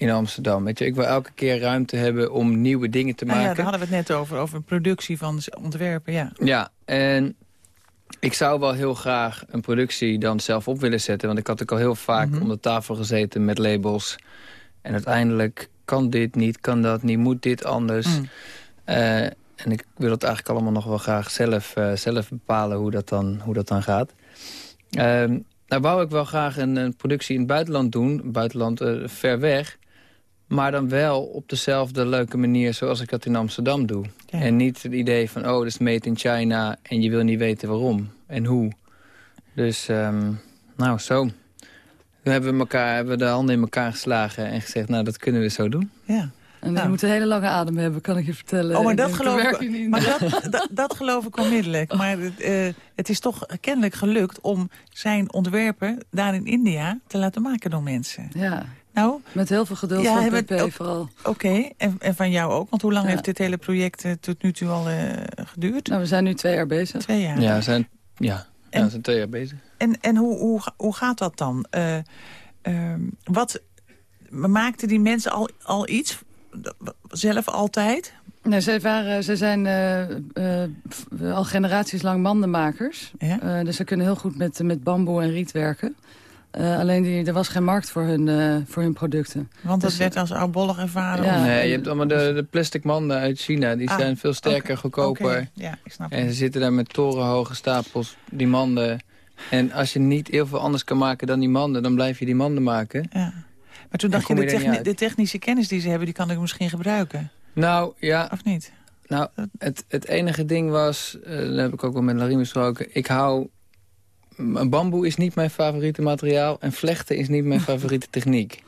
in Amsterdam. Weet je, ik wil elke keer ruimte hebben om nieuwe dingen te maken.
Ah ja, daar hadden we het net over, over een productie van ontwerpen, ja.
Ja, en ik zou wel heel graag een productie dan zelf op willen zetten. Want ik had ook al heel vaak mm -hmm. om de tafel gezeten met labels. En uiteindelijk kan dit niet, kan dat niet, moet dit anders. Mm. Uh, en ik wil het eigenlijk allemaal nog wel graag zelf, uh, zelf bepalen hoe dat dan, hoe dat dan gaat. Uh, nou wou ik wel graag een, een, productie in het buitenland doen. Buitenland uh, ver weg. Maar dan wel op dezelfde leuke manier zoals ik dat in Amsterdam doe. Ja. En niet het idee van, oh, dat is made in China... en je wil niet weten waarom en hoe. Dus, um, nou, zo. Toen hebben we, elkaar, hebben we de handen in elkaar geslagen en gezegd... nou, dat kunnen we zo doen.
Ja.
En nou. je moet een hele lange adem hebben, kan ik je vertellen.
Oh, maar dat, geloof ik, maar dat, dat, dat, geloof ik onmiddellijk. Maar het, uh, het is toch kennelijk gelukt om zijn ontwerpen daar in India te laten maken door mensen.
Ja.
Nou,
Met heel veel geduld ja, van PP vooral.
Oké, okay. en, en van jou ook? Want hoe lang ja. heeft dit hele project uh, tot nu toe al uh, geduurd?
Nou, we zijn nu twee jaar bezig.
Twee jaar?
Ja, we zijn, ja, en, ja, we zijn twee jaar bezig.
En, en hoe, hoe, hoe gaat dat dan? Uh, wat maakten die mensen al, al iets zelf altijd?
Nee, zij, waren, zij zijn uh, uh, al generaties lang mandenmakers.
Ja?
Uh, dus ze kunnen heel goed met, met bamboe en riet werken. Alleen die, er was geen markt voor hun, voor hun producten.
Want dat dus, werd als oudbollig ervaren?
Ja. Nee, je hebt allemaal de, de plastic manden uit China. Die ah, zijn veel sterker, okay. goedkoper.
Okay. Ja, ik snap
en ze zitten daar met torenhoge stapels, die manden. En als je niet heel veel anders kan maken dan die manden... dan blijf je die manden maken.
Ja. Maar toen dacht je, de, techni de, technische kennis die ze hebben... die kan ik misschien gebruiken.
Nou, ja.
Of niet?
Nou, het, het enige ding was... Uh, dat heb ik ook wel met Larry besproken. Ik hou... Bamboe is niet mijn favoriete materiaal... en vlechten is niet mijn favoriete techniek.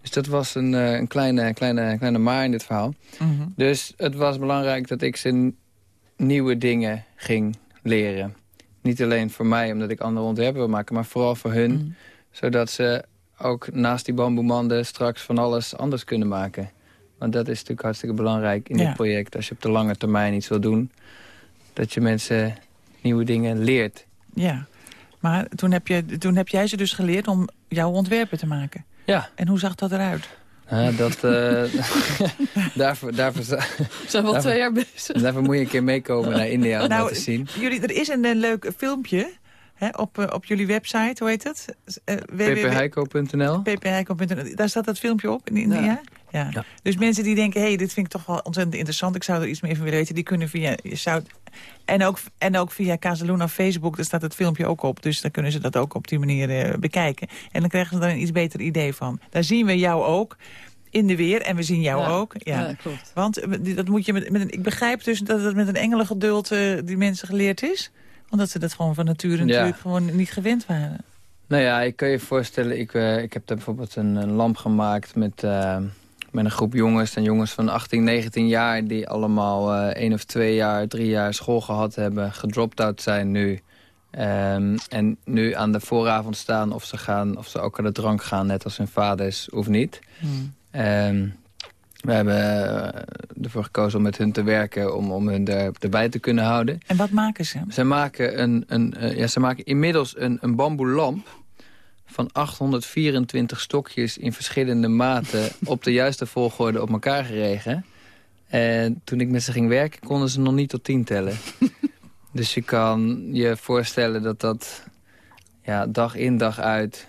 Dus dat was een, uh, een kleine, kleine, kleine maar in dit verhaal.
Mm -hmm.
Dus het was belangrijk dat ik ze nieuwe dingen ging leren. Niet alleen voor mij, omdat ik andere ontwerpen wil maken... maar vooral voor hun, mm -hmm. zodat ze ook naast die bamboemanden straks van alles anders kunnen maken. Want dat is natuurlijk hartstikke belangrijk in
ja.
dit project. Als je op de lange termijn iets wil doen, dat je mensen nieuwe dingen leert.
Ja, maar toen heb, je, toen heb jij ze dus geleerd om jouw ontwerpen te maken.
Ja.
En hoe zag dat eruit?
Ja, dat, uh, daarvoor, daarvoor,
zijn wel twee jaar bezig.
Daarvoor moet je een keer meekomen naar India om
nou,
dat te zien.
Jullie, er is een, een leuk filmpje hè, op, uh, op jullie website, hoe heet het?
Uh, ppheiko.nl
ppheiko.nl Daar staat dat filmpje op in India? Ja. Ja. ja. Dus mensen die denken, hé, hey, dit vind ik toch wel ontzettend interessant. Ik zou er iets meer van willen weten. Die kunnen via... Je zou, en, ook, en ook via Casaluna Facebook, daar staat het filmpje ook op. Dus dan kunnen ze dat ook op die manier uh, bekijken. En dan krijgen ze er een iets beter idee van. Daar zien we jou ook in de weer. En we zien jou
ja.
ook. Ja.
ja, klopt.
Want dat moet je met, met een, ik begrijp dus dat het met een engelengeduld uh, die mensen geleerd is. Omdat ze dat gewoon van nature natuurlijk ja. gewoon niet gewend waren.
Nou ja, ik kan je voorstellen, ik, uh, ik heb daar bijvoorbeeld een, een lamp gemaakt met, uh, met een groep jongens. En jongens van 18, 19 jaar die allemaal uh, één of twee jaar, drie jaar school gehad hebben. Gedropt out zijn nu. Um, en nu aan de vooravond staan of ze, gaan, of ze ook aan de drank gaan, net als hun vaders, of niet. Um, we hebben ervoor gekozen om met hun te werken, om, om hun er, erbij te kunnen houden.
En wat maken ze?
Ze maken, een, een, uh, ja, ze maken inmiddels een, een bamboe lamp van 824 stokjes in verschillende maten op de juiste volgorde op elkaar geregen. En toen ik met ze ging werken, konden ze nog niet tot tien tellen. dus je kan je voorstellen dat dat ja, dag in dag uit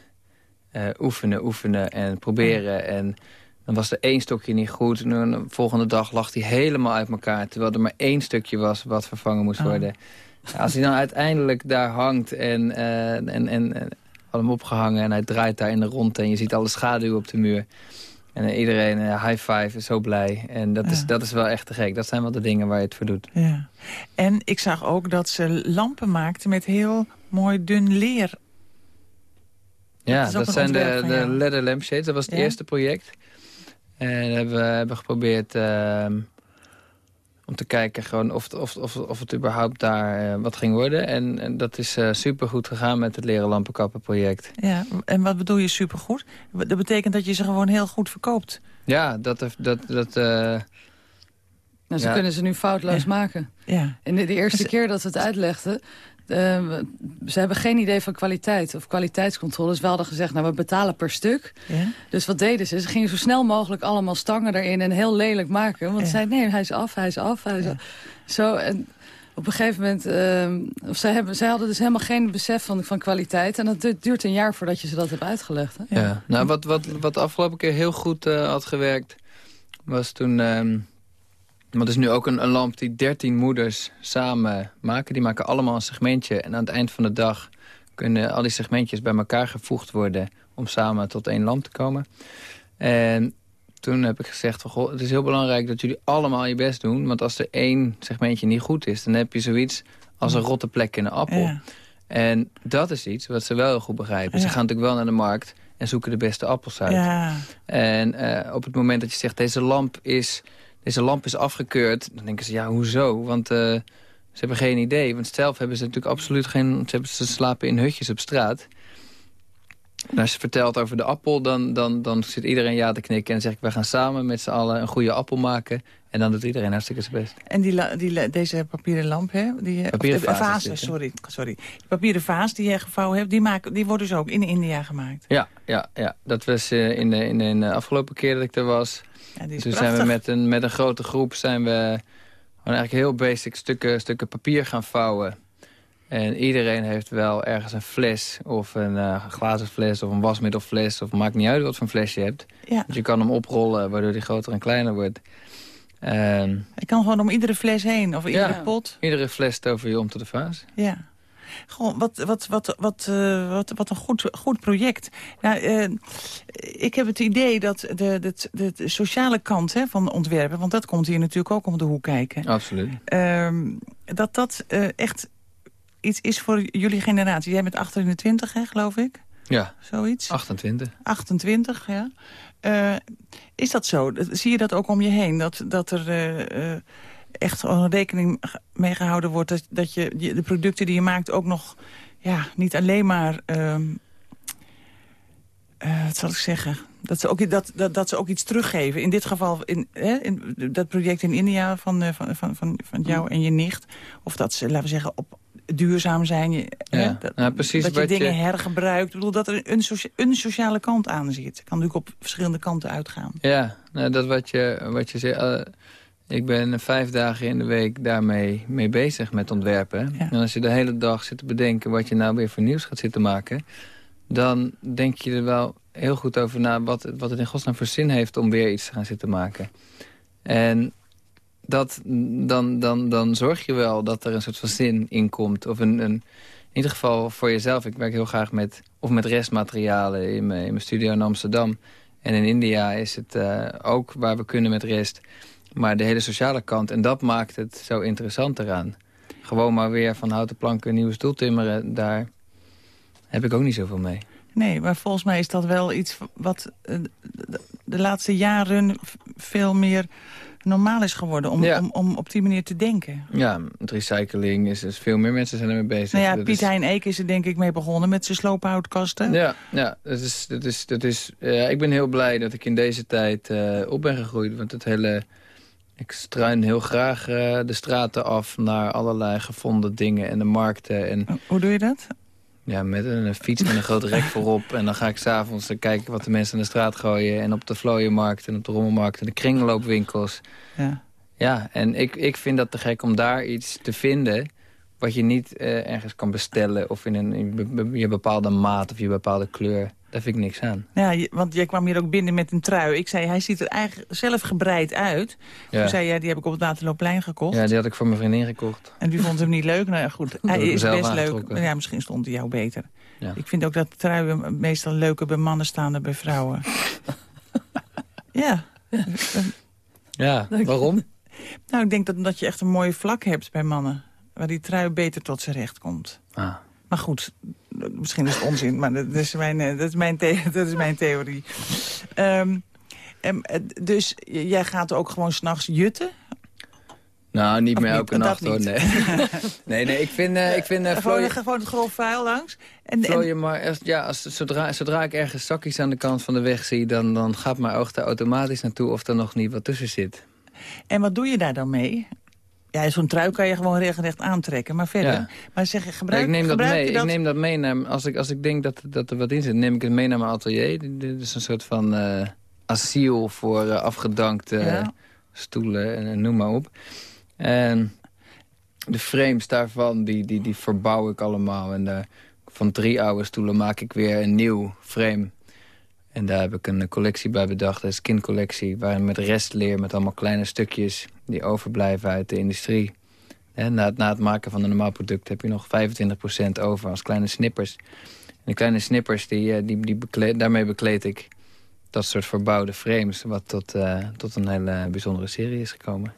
uh, oefenen, oefenen en proberen. En dan was er één stokje niet goed. En de volgende dag lag hij helemaal uit elkaar. Terwijl er maar één stukje was wat vervangen moest worden. Oh. Ja, als hij dan uiteindelijk daar hangt en, uh, en, en had hem opgehangen... en hij draait daar in de rondte en je ziet alle schaduw op de muur... En iedereen, uh, high five, is zo blij. En dat, ja. is, dat is wel echt te gek. Dat zijn wel de dingen waar je het voor doet.
Ja. En ik zag ook dat ze lampen maakten met heel mooi dun leer.
Ja, dat, dat zijn de, de leather lampshades. Dat was het ja? eerste project. En hebben we hebben geprobeerd uh, om te kijken gewoon of, of, of, of het überhaupt daar uh, wat ging worden. En, en dat is uh, supergoed gegaan met het leren lampenkappen project.
Ja, en wat bedoel je supergoed? Dat betekent dat je ze gewoon heel goed verkoopt.
Ja, dat... dat, dat uh,
nou, ze ja. kunnen ze nu foutloos
ja.
maken.
Ja.
En de, de eerste keer dat we het uitlegden... Uh, ze hebben geen idee van kwaliteit of kwaliteitscontrole. Dus we hadden gezegd, nou, we betalen per stuk.
Ja?
Dus wat deden ze? Ze gingen zo snel mogelijk allemaal stangen erin en heel lelijk maken. Want
Ja.
ze zeiden, nee, hij is af, hij is af. Hij is
Ja.
af. Zo, en op een gegeven moment... Uh, of zij, hebben, zij hadden dus helemaal geen besef van, van kwaliteit. En dat du- duurt een jaar voordat je ze dat hebt uitgelegd. Hè?
Ja. Nou, wat, wat, wat de afgelopen keer heel goed uh, had gewerkt... was toen... Um, want het is nu ook een, een, lamp die 13 moeders samen maken. Die maken allemaal een segmentje. En aan het eind van de dag kunnen al die segmentjes bij elkaar gevoegd worden... om samen tot één lamp te komen. En toen heb ik gezegd, van, goh, het is heel belangrijk dat jullie allemaal je best doen. Want als er één segmentje niet goed is... dan heb je zoiets als een rotte plek in een appel.
Ja.
En dat is iets wat ze wel heel goed begrijpen. Ze gaan natuurlijk wel naar de markt en zoeken de beste appels uit.
Ja.
En uh, op het moment dat je zegt, deze lamp is, deze lamp is afgekeurd... dan denken ze, ja, hoezo? Want uh, ze hebben geen idee. Want zelf hebben ze natuurlijk absoluut geen... Ze, hebben, ze slapen in hutjes op straat. En als je vertelt over de appel, dan, dan, dan zit iedereen ja te knikken. En dan zeg ik, we gaan samen met z'n allen een goede appel maken. En dan doet iedereen hartstikke zijn best.
En die, die, deze papieren lamp, hè? Die, eh,
Papieren
de-
vaas
vazen, sorry, sorry. Die papieren vaas die je gevouwen hebt, die, maken, die worden dus ook in India gemaakt.
Ja, ja, ja. dat was uh, in, de, in de, in de afgelopen keer dat ik er was.
Ja, die is
Toen
prachtig.
zijn we met een, met een grote groep zijn we eigenlijk heel basic stukken, stukken papier gaan vouwen. En iedereen heeft wel ergens een fles of een uh, glazen fles of een wasmiddelfles. Of maakt niet uit wat voor een fles je hebt.
Ja.
Dus je kan hem oprollen waardoor die groter en kleiner wordt.
Je kan gewoon om iedere fles heen, of iedere
Ja.
pot.
iedere fles stover je om tot de vaas.
Ja. Gewoon, wat, wat, wat, wat, uh, wat, wat een goed, goed project. Nou, uh, ik heb het idee dat de, de, de, de sociale kant hè, van ontwerpen... want dat komt hier natuurlijk ook om de hoek kijken...
Absoluut.
Uh, dat dat uh, echt iets is voor jullie generatie. Jij bent 28, hè, geloof ik?
Ja,
Zoiets?
28.
28, ja. Is dat zo? Zie je dat ook om je heen? Dat, dat er echt gewoon rekening mee gehouden wordt... dat, dat je de producten die je maakt ook nog... ja, niet alleen maar... Um, wat zal ik zeggen? Dat ze, ook, dat, dat, dat ze ook iets teruggeven. In dit geval, in, hè, in dat project in India van, van, van, van, van jou en je nicht. Of dat ze, laten we zeggen, op duurzaam zijn. Je,
ja. dat, nou, precies
dat je dingen hergebruikt. Ik bedoel, dat er een, een, sociale kant aan zit. Kan natuurlijk op verschillende kanten uitgaan.
Ja, nou, dat wat je, wat je zegt... ik ben vijf dagen in de week daarmee mee bezig met ontwerpen. En als je de hele dag zit te bedenken wat je nou weer voor nieuws gaat zitten maken... dan denk je er wel heel goed over na wat, wat het in godsnaam voor zin heeft om weer iets te gaan zitten maken. En dat, dan, dan, dan zorg je wel dat er een soort van zin in komt. Of een, een, in ieder geval voor jezelf. Ik werk heel graag met, of met restmaterialen in mijn, in mijn studio in Amsterdam. En in India is het uh, ook waar we kunnen met rest. Maar de hele sociale kant. En dat maakt het zo interessant eraan. Gewoon maar weer van houten planken een nieuwe stoel timmeren. Daar heb ik ook niet zoveel mee.
Nee, maar volgens mij is dat wel iets wat eh, de laatste jaren veel meer normaal is geworden om, om, om op die manier te denken.
Ja, het recycling is, is veel meer mensen zijn ermee bezig.
Nou ja, dat Piet is... Hein Eek is er denk ik mee begonnen met zijn sloophoutkasten.
Ja, ja dat is, dat is, dat is, uh, ik ben heel blij dat ik in deze tijd uh, op ben gegroeid. Want het hele, ik struin heel graag uh, de straten af naar allerlei gevonden dingen en de markten. En,
Hoe doe je dat?
Ja, met een fiets met een groot rek voorop. En dan ga ik s'avonds kijken wat de mensen aan de straat gooien. En op de vlooienmarkt en op de rommelmarkt en de kringloopwinkels. Ja, ja en ik, ik vind dat te gek om daar iets te vinden... wat je niet uh, ergens kan bestellen of in, een, in je bepaalde maat of je bepaalde kleur. Daar vind ik niks aan.
Ja, want jij kwam hier ook binnen met een trui. Ik zei, hij ziet er eigenlijk zelf gebreid uit. Ja. Toen zei jij, die heb ik op het Waterloopplein gekocht.
Ja, die had ik voor mijn vriendin gekocht.
En die vond hem niet leuk? Nou ja, goed, hij is best leuk. Ja, misschien stond hij jou beter. Ja. Ik vind ook dat truien meestal leuker bij mannen staan dan bij vrouwen. ja.
Ja, waarom?
Nou, ik denk dat, dat je echt een mooie vlak hebt bij mannen. Waar die trui beter tot zijn recht komt. Ah. Maar goed, misschien is het onzin, maar dat is mijn, eh, dat is mijn, dat is mijn theorie. Um, dus jij gaat ook gewoon s'nachts jutten?
Nou, niet meer elke nacht hoor, nee. nee, nee, ik vind... Uh, ik vind uh,
gewoon, gewoon het grof vuil langs?
En, en... maar ja, als, zodra, zodra ik ergens zakjes aan de kant van de weg zie... dan, dan gaat mijn oog er automatisch naartoe of er nog niet wat tussen zit.
En wat doe je daar dan mee? Ja, zo'n trui kan je gewoon recht aantrekken. Maar verder. Maar zeg, gebruik,
ik neem dat mee. Ik neem dat mee naar, als, ik, als ik denk dat, dat er wat in zit, neem ik het mee naar mijn atelier. Dit is een soort van uh, asiel voor uh, afgedankte stoelen en noem maar op. En de frames daarvan, die, die, die verbouw ik allemaal. En van drie oude stoelen maak ik weer een nieuw frame. En daar heb ik een collectie bij bedacht. Dat een kindcollectie, waarin met restleer, met allemaal kleine stukjes die overblijven uit de industrie. En na, het, na het maken van een normaal product heb je nog 25% over als kleine snippers. En die kleine snippers, die, eh, die, die bekleed, daarmee bekleed ik dat soort verbouwde frames... wat tot, uh, tot een hele bijzondere serie is gekomen.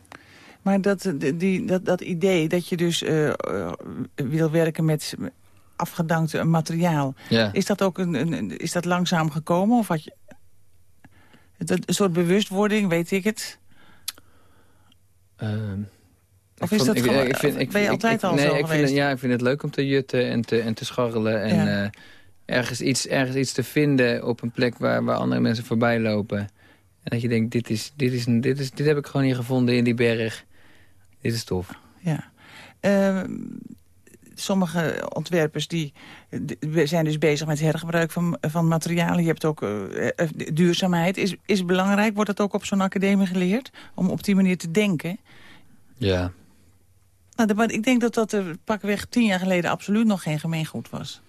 Maar dat, die, dat, dat idee dat je dus uh, wil werken met afgedankte materiaal... Ja. is dat ook een, een, is dat langzaam gekomen? Of had je, een soort bewustwording, weet ik het?
Uh, of is dat ik, gewoon, ik vind, ik, ben je altijd al nee, zo ik Vind ja, ik vind het leuk om te jutten en te, en te scharrelen. En ja. uh, ergens, iets, ergens iets te vinden op een plek waar, waar andere mensen voorbij lopen. En dat je denkt, dit, is, dit, is, dit, is, dit heb ik gewoon hier gevonden in die berg. Dit is tof.
Ja. Uh, sommige ontwerpers die, zijn dus bezig met hergebruik van, van materialen. Je hebt ook uh, duurzaamheid. Is, is belangrijk? Wordt dat ook op zo'n academie geleerd? Om op die manier te denken?
Ja.
Nou, ik denk dat dat er pakweg tien jaar geleden absoluut nog geen gemeengoed was.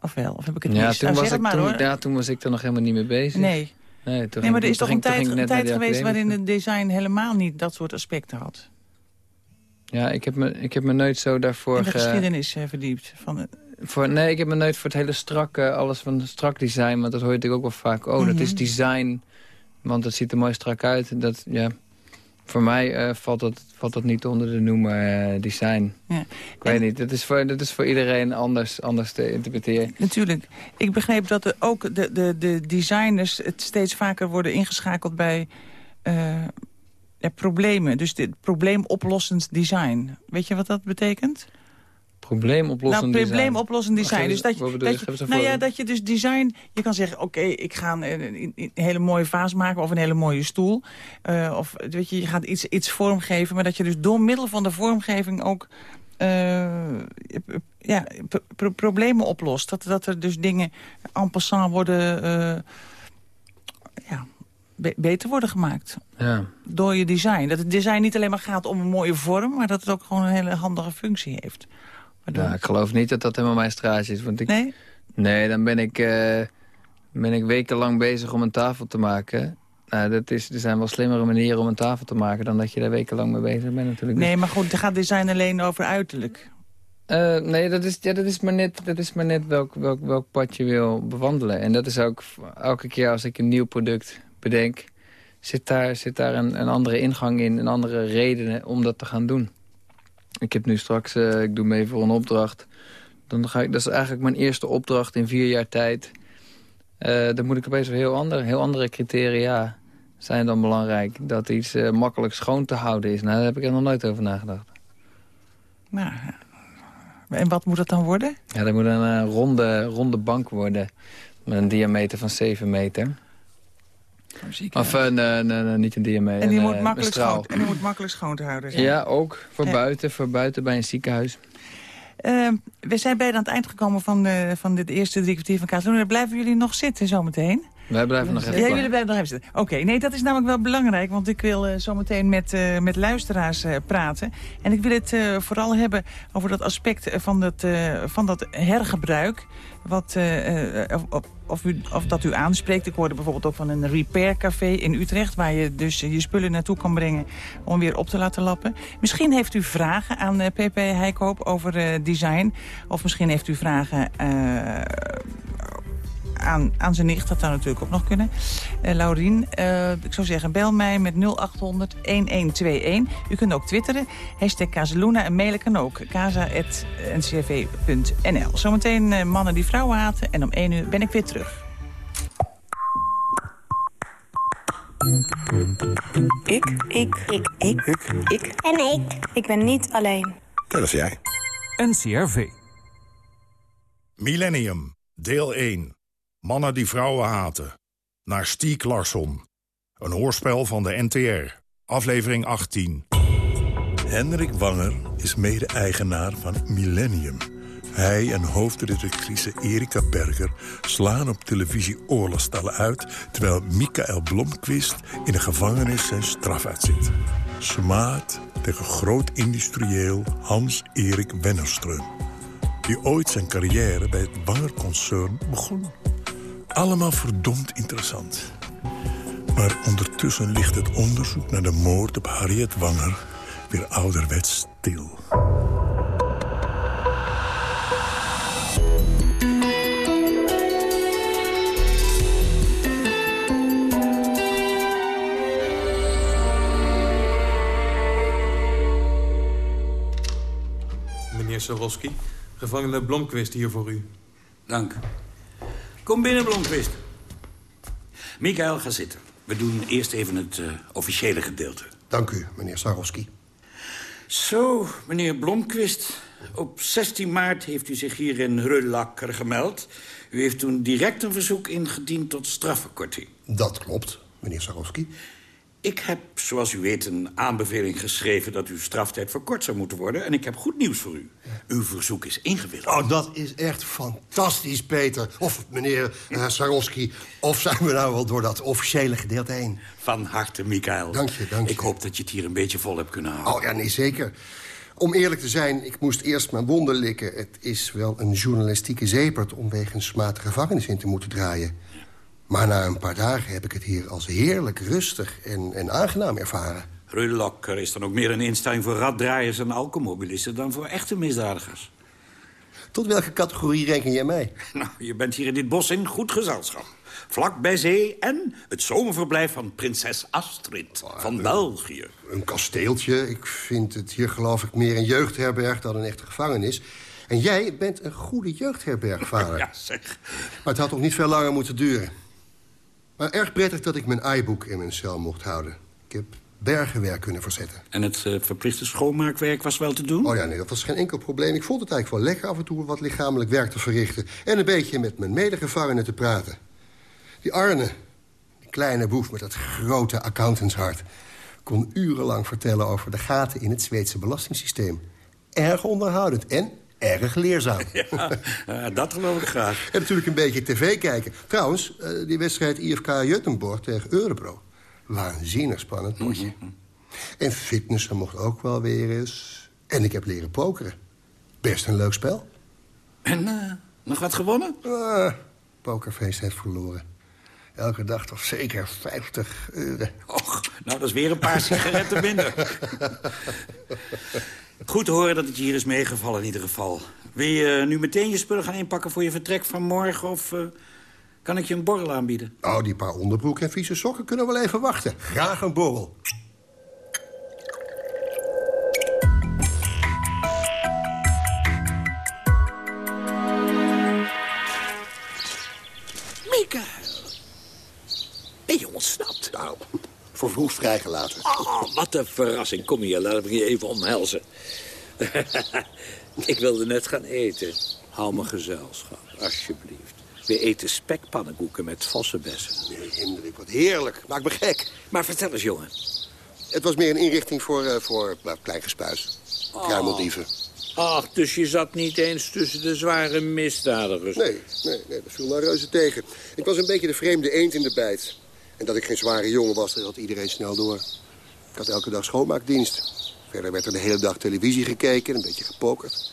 Of wel? Of heb ik het
ja,
mis?
Toen nou, was ik, maar, toen, ja, toen was ik er nog helemaal niet mee bezig.
Nee. Nee, nee maar er is toch een tijd, een tijd geweest waarin het design helemaal niet dat soort aspecten had?
Ja, ik heb me, ik heb me nooit zo daarvoor...
In de geschiedenis uh, verdiept? Van
voor, nee, ik heb me nooit voor het hele strakke, alles van strak design... want dat hoor je natuurlijk ook wel vaak. Oh, dat is mhm. design, want het ziet er mooi strak uit. Dat, ja, voor mij uh, valt, dat, valt dat niet onder de noemer uh, design. Ja. Ik weet niet, dat is, voor, dat is voor iedereen anders, anders te interpreteren.
Natuurlijk. Ik begreep dat er ook de, de, de designers het steeds vaker worden ingeschakeld bij problemen. Dus dit probleemoplossend design. Weet je wat dat betekent?
Probleemoplossend
nou, probleemoplossend design. Dus dat je, dat je, nou ja, dat je dus design... Je kan zeggen, oké, ik ga een, een, hele mooie vaas maken... of een hele mooie stoel. Uh, of weet je, je gaat iets, iets vormgeven... maar dat je dus door middel van de vormgeving ook ja, problemen oplost. Dat, dat er dus dingen en passant worden... ja, beter worden gemaakt. Ja. Door je design. Dat het design niet alleen maar gaat om een mooie vorm... maar dat het ook gewoon een hele handige functie heeft.
Ja, ik geloof niet dat dat helemaal mijn straatje is. Want ik,
nee?
Nee, dan ben ik, uh, ben ik wekenlang bezig om een tafel te maken. Nou, dat is, er zijn wel slimmere manieren om een tafel te maken... dan dat je daar wekenlang mee bezig bent natuurlijk.
Nee, maar goed, gaat design alleen over uiterlijk.
Uh, nee, dat is, ja, dat is maar net, dat is maar net welk, welk, welk pad je wil bewandelen. En dat is ook elke keer als ik een nieuw product bedenk... zit daar, zit daar een, een andere ingang in, een andere redenen om dat te gaan doen. Ik heb nu straks, uh, ik doe mee voor een opdracht. Dan ga ik, dat is eigenlijk mijn eerste opdracht in vier jaar tijd. Uh, dan moet ik opeens weer heel andere, heel andere criteria zijn dan belangrijk. Dat iets uh, makkelijk schoon te houden is. Nou, daar heb ik er nog nooit over nagedacht.
Nou, en wat moet dat dan worden?
Ja, dat moet een ronde, ronde bank worden. Met een diameter van 7 meter. Of uh, nee, nee, niet een diameter.
En die, moet makkelijk schoon, en die moet makkelijk schoon te houden zijn.
Ja, ook. Voor, Buiten, voor buiten bij een ziekenhuis.
Uh, we zijn bijna aan het eind gekomen van, uh, van dit eerste drie kwartier van Kaas. Blijven jullie nog zitten zometeen?
Wij blijven nog even
Ja, jullie blijven nog even zitten. Oké, nee, dat is namelijk wel belangrijk. Want ik wil uh, zometeen met, uh, met luisteraars uh, praten. En ik wil het vooral hebben over dat aspect van dat, van dat hergebruik. Wat, of, of, u, of dat u aanspreekt. Ik hoorde bijvoorbeeld ook van een repaircafé in Utrecht... waar je dus je spullen naartoe kan brengen om weer op te laten lappen. Misschien heeft u vragen aan PP Heikoop over design. Of misschien heeft u vragen aan, aan zijn nicht. Dat zou natuurlijk ook nog kunnen. Uh, Laurien, uh, ik zou zeggen, bel mij met 0800 1121. U kunt ook twitteren. Hashtag Kazeluna en mailen kan ook. kaza.ncv.nl Zometeen uh, mannen die vrouwen haten. En om 1 uur ben ik weer terug.
Ik. Ik. Ik. Ik. Ik. Ik. En ik. Ik ben niet alleen.
Dat is jij.
NCRV.
Millennium, deel 1. Mannen die vrouwen haten. Naar Stiek Larsson. Een hoorspel van de NTR. Aflevering 18.
Hendrik Wanger is mede-eigenaar van Millennium. Hij en hoofdredactrice Erika Berger slaan op televisie oorlogstallen uit... terwijl Michael Blomqvist in de gevangenis zijn straf uitzit. Smaad tegen groot-industrieel Hans-Erik Wennerström... die ooit zijn carrière bij het Wanger-concern begon. Allemaal verdomd interessant. Maar ondertussen ligt het onderzoek naar de moord op Harriet Wanger... weer ouderwets stil.
Meneer Sorowski, gevangene Blomqvist hier voor u.
Dank. Kom binnen, Blomqvist. Mikael, ga zitten. We doen eerst even het uh, officiële gedeelte.
Dank u, meneer Sarowski.
Zo, meneer Blomqvist. Op 16 maart heeft u zich hier in Rullakker gemeld. U heeft toen direct een verzoek ingediend tot strafverkorting.
Dat klopt, meneer Sarowski.
Ik heb, zoals u weet, een aanbeveling geschreven... dat uw straftijd verkort zou moeten worden. En ik heb goed nieuws voor u. Uw verzoek is ingewilligd.
Oh, dat is echt fantastisch, Peter. Of meneer uh, Sarowski. Of zijn we nou wel door dat officiële gedeelte heen?
Van harte, Mikael.
Dank je, dank je.
Ik hoop dat je het hier een beetje vol hebt kunnen houden.
Oh ja, nee, zeker. Om eerlijk te zijn, ik moest eerst mijn wonden likken. Het is wel een journalistieke zeepert om wegens gevangenis in te moeten draaien. Maar na een paar dagen heb ik het hier als heerlijk rustig en, en aangenaam ervaren.
Rudlokker is dan ook meer een instelling voor raddraaiers en alcoholmobilisten... dan voor echte misdadigers.
Tot welke categorie reken jij mij?
Nou, je bent hier in dit bos in goed gezelschap. Vlak bij zee en het zomerverblijf van prinses Astrid van België.
Een kasteeltje. Ik vind het hier geloof ik meer een jeugdherberg dan een echte gevangenis. En jij bent een goede jeugdherbergvader.
ja, zeg.
Maar het had toch niet veel langer moeten duren. Maar erg prettig dat ik mijn iBook in mijn cel mocht houden. Ik heb bergenwerk kunnen verzetten.
En het uh, verplichte schoonmaakwerk was wel te doen?
Oh ja, nee, dat was geen enkel probleem. Ik vond het eigenlijk wel lekker af en toe wat lichamelijk werk te verrichten. En een beetje met mijn medegevangenen te praten. Die Arne, die kleine boef met dat grote accountantshart... kon urenlang vertellen over de gaten in het Zweedse belastingssysteem. erg onderhoudend en erg leerzaam.
Ja, dat geloof ik graag.
En natuurlijk een beetje tv kijken. Trouwens, eh, die wedstrijd IFK Juttenborg tegen Eurebro. Waanzinnig spannend potje.
Mhm.
En fitnessen mocht ook wel weer eens. En ik heb leren pokeren. Best een leuk spel.
En eh, nog wat gewonnen?
Pokerfeest heeft verloren. Elke dag toch zeker 50 euro.
Och, nou, dat is weer een paar sigaretten minder. Goed te horen dat het je hier is meegevallen in ieder geval. Wil je nu meteen je spullen gaan inpakken voor je vertrek van morgen... of eh, kan ik je een borrel aanbieden?
Oh, die paar onderbroeken en vieze sokken kunnen wel even wachten. Graag een borrel.
Mikael, ben je ontsnapt?
Nou, voor vroeg vrijgelaten.
Oh, wat een verrassing. Kom hier, laat me je even omhelzen. ik wilde net gaan eten. Hou me gezelschap, alsjeblieft. We eten spekpannenkoeken met vossenbessen.
Nee, Hendrik, wat heerlijk. Maak me gek.
Maar vertel eens, jongen.
Het was meer een inrichting voor, uh, voor nou, kleingespuis. Kruimeldieven.
Ach, dus je zat niet eens tussen de zware misdadigers.
Nee, nee, nee, dat viel nou reuze tegen. Ik was een beetje de vreemde eend in de bijt. En dat ik geen zware jongen was, dat had iedereen snel door. Ik had elke dag schoonmaakdienst. Verder werd er de hele dag televisie gekeken, een beetje gepokerd.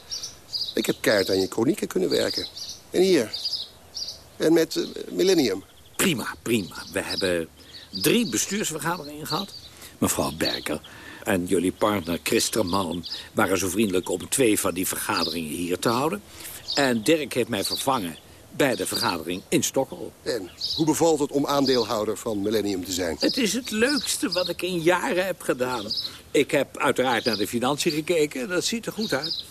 Ik heb keihard aan je chronieken kunnen werken. En hier. En met uh, Millennium.
Prima, prima. We hebben drie bestuursvergaderingen gehad. Mevrouw Berker en jullie partner Christer Malm waren zo vriendelijk om twee van die vergaderingen hier te houden. En Dirk heeft mij vervangen bij de vergadering in Stockholm.
En hoe bevalt het om aandeelhouder van Millennium te zijn?
Het is het leukste wat ik in jaren heb gedaan. Ik heb uiteraard naar de financiën gekeken. Dat ziet er goed uit.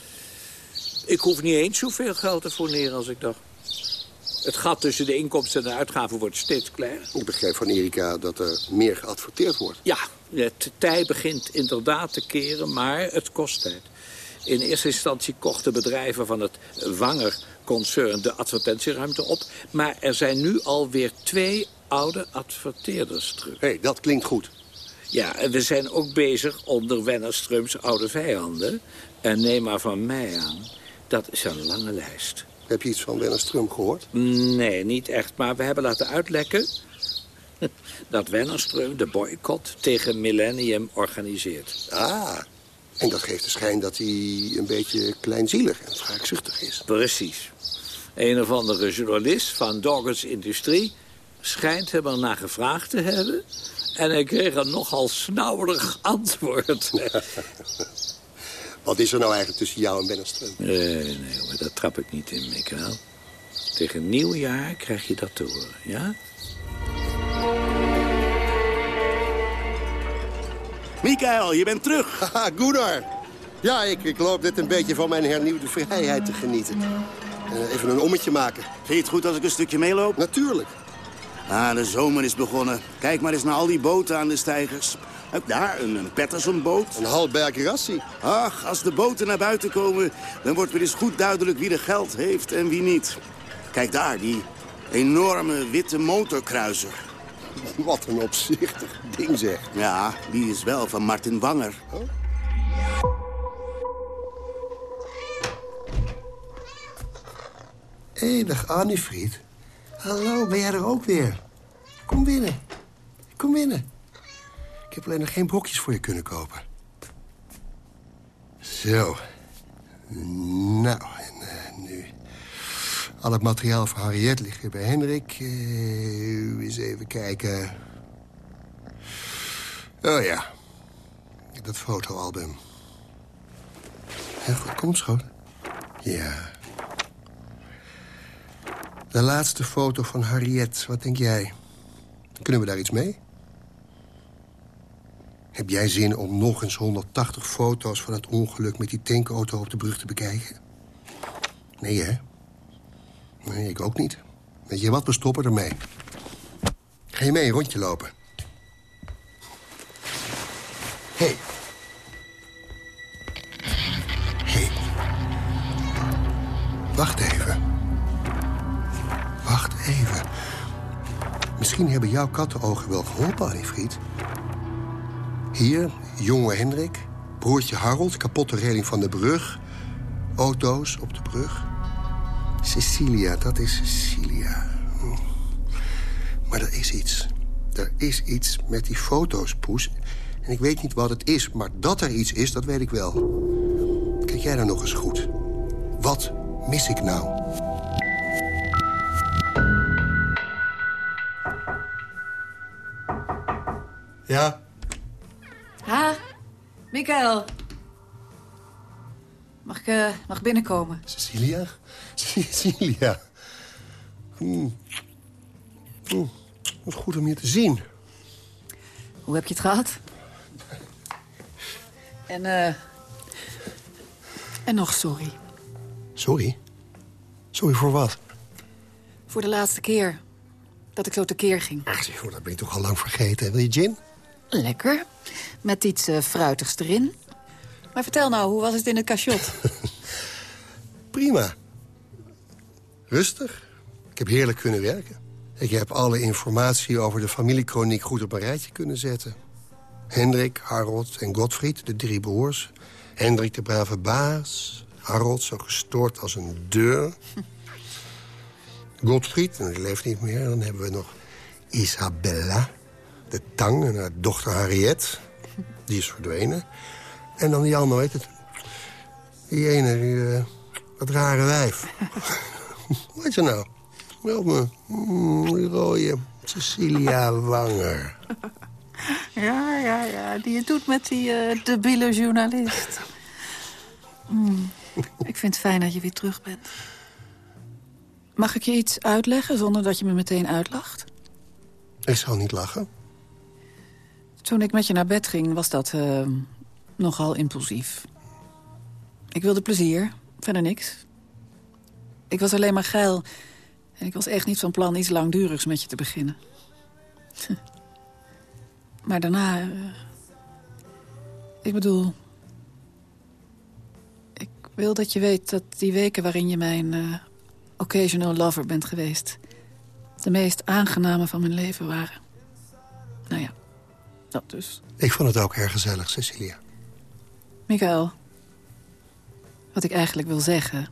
Ik hoef niet eens zoveel geld te fourneren als ik dacht. Het gat tussen de inkomsten en de uitgaven wordt steeds kleiner.
Ik begrijp van Erika dat er meer geadverteerd wordt.
Ja, het tij begint inderdaad te keren, maar het kost tijd. In eerste instantie kochten bedrijven van het Wanger-concern de advertentieruimte op. Maar er zijn nu alweer twee oude adverteerders terug.
Hé, hey, dat klinkt goed.
Ja, en we zijn ook bezig onder Wennerströms oude vijanden. En neem maar van mij aan, dat is een lange lijst.
Heb je iets van Wennerström gehoord?
Nee, niet echt. Maar we hebben laten uitlekken dat Wennerström de boycott tegen Millennium organiseert.
Ah, en dat geeft de schijn dat hij een beetje kleinzielig en wraakzuchtig is.
Precies. Een of andere journalist van Doggers Industrie schijnt hem ernaar gevraagd te hebben... en hij kreeg een nogal snauwerig antwoord.
Wat is er nou eigenlijk tussen jou en Wennerström?
Nee, nee, maar dat trap ik niet in, Mikael. Tegen nieuwjaar krijg je dat te horen, ja?
Mikael, je bent terug.
Haha, Gunnar. Ja, ik, ik loop net een beetje van mijn hernieuwde vrijheid te genieten. Uh, even een ommetje maken.
Vind je het goed als ik een stukje meeloop?
Natuurlijk.
Ah, de zomer is begonnen. Kijk maar eens naar al die boten aan de stijgers. Daar, een, een Patterson-boot.
Een Halberg Rassi.
Ach, als de boten naar buiten komen... dan wordt weer eens goed duidelijk wie er geld heeft en wie niet. Kijk daar, die enorme witte motorkruiser.
Wat een opzichtig ding, zeg.
Ja, die is wel van Martin Wanger. Oh?
Hé, hey, dag. Hallo, ben jij er ook weer? Kom binnen. Kom binnen. Ik heb alleen nog geen brokjes voor je kunnen kopen. Zo. Nou. Al het materiaal voor Harriet ligt hier bij Hendrik. Uh, eens even kijken. Oh ja. Dat fotoalbum. Heel goed, komt schoon. Ja. De laatste foto van Harriet, wat denk jij? Kunnen we daar iets mee? Heb jij zin om nog eens 180 foto's van het ongeluk... met die tankauto op de brug te bekijken? Nee, hè? Nee, ik ook niet. Weet je wat, we stoppen ermee. Ga je mee een rondje lopen? Hé. Hey. Hé. Hey. Wacht even. Wacht even. Misschien hebben jouw kattenogen wel geholpen, Anniefried. Hier, jonge Hendrik, broertje Harold, kapotte reling van de brug... Auto's op de brug. Cecilia, dat is Cecilia. Hm. Maar er is iets. Er is iets met die foto's, Poes. En ik weet niet wat het is, maar dat er iets is, dat weet ik wel. Kijk jij nou nog eens goed. Wat mis ik nou? Ja?
Ha, Mikael. Mag ik, uh, mag binnenkomen?
Cecilia? Cecilia. Hm. Wat goed om je te zien.
Hoe heb je het gehad? En, eh... en nog sorry.
Sorry? Sorry voor wat?
Voor de laatste keer dat ik zo tekeer ging.
Ach, dat ben je toch al lang vergeten. Wil je gin?
Lekker. Met iets uh, fruitigs erin. Maar vertel nou, hoe was het in het cachot?
Prima. Rustig. Ik heb heerlijk kunnen werken. Ik heb alle informatie over de familiekroniek goed op een rijtje kunnen zetten. Hendrik, Harold en Gottfried, de drie broers. Hendrik de brave baas. Harold zo gestoord als een deur. Gottfried, die leeft niet meer. Dan hebben we nog Isabella, de tang, en haar dochter Harriet. Die is verdwenen. En dan die andere, weet het. Die ene, die, uh, dat rare wijf. Wat is er nou? Help me. Mm, die rode Cecilia Wanger.
Ja, ja, ja. Die het doet met die uh, debiele journalist. Mm. Ik vind het fijn dat je weer terug bent. Mag ik je iets uitleggen zonder dat je me meteen uitlacht?
Ik zal niet lachen.
Toen ik met je naar bed ging, was dat uh, nogal impulsief. Ik wilde plezier, verder niks. Ik was alleen maar geil. En ik was echt niet van plan iets langdurigs met je te beginnen. maar daarna... Uh, ik bedoel... Ik wil dat je weet dat die weken waarin je mijn uh, occasional lover bent geweest... de meest aangename van mijn leven waren. Nou ja, dat dus.
Ik vond het ook erg gezellig, Cecilia.
Mikael, wat ik eigenlijk wil zeggen...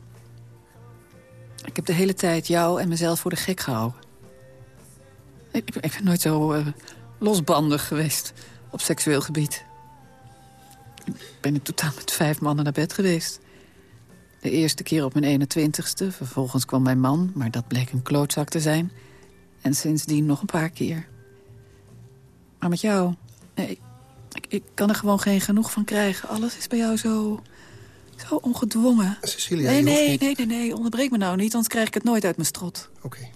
Ik heb de hele tijd jou en mezelf voor de gek gehouden. Ik, ben nooit zo uh, losbandig geweest op seksueel gebied. Ik ben in totaal met vijf mannen naar bed geweest. De eerste keer op mijn 21ste, vervolgens kwam mijn man... maar dat bleek een klootzak te zijn. En sindsdien nog een paar keer. Maar met jou... Nee, ik, ik kan er gewoon geen genoeg van krijgen. Alles is bij jou zo... Zo ongedwongen.
Cecilia,
nee, nee,
niet...
nee, nee, nee, onderbreek me nou niet, anders krijg ik het nooit uit mijn strot.
Oké. Okay.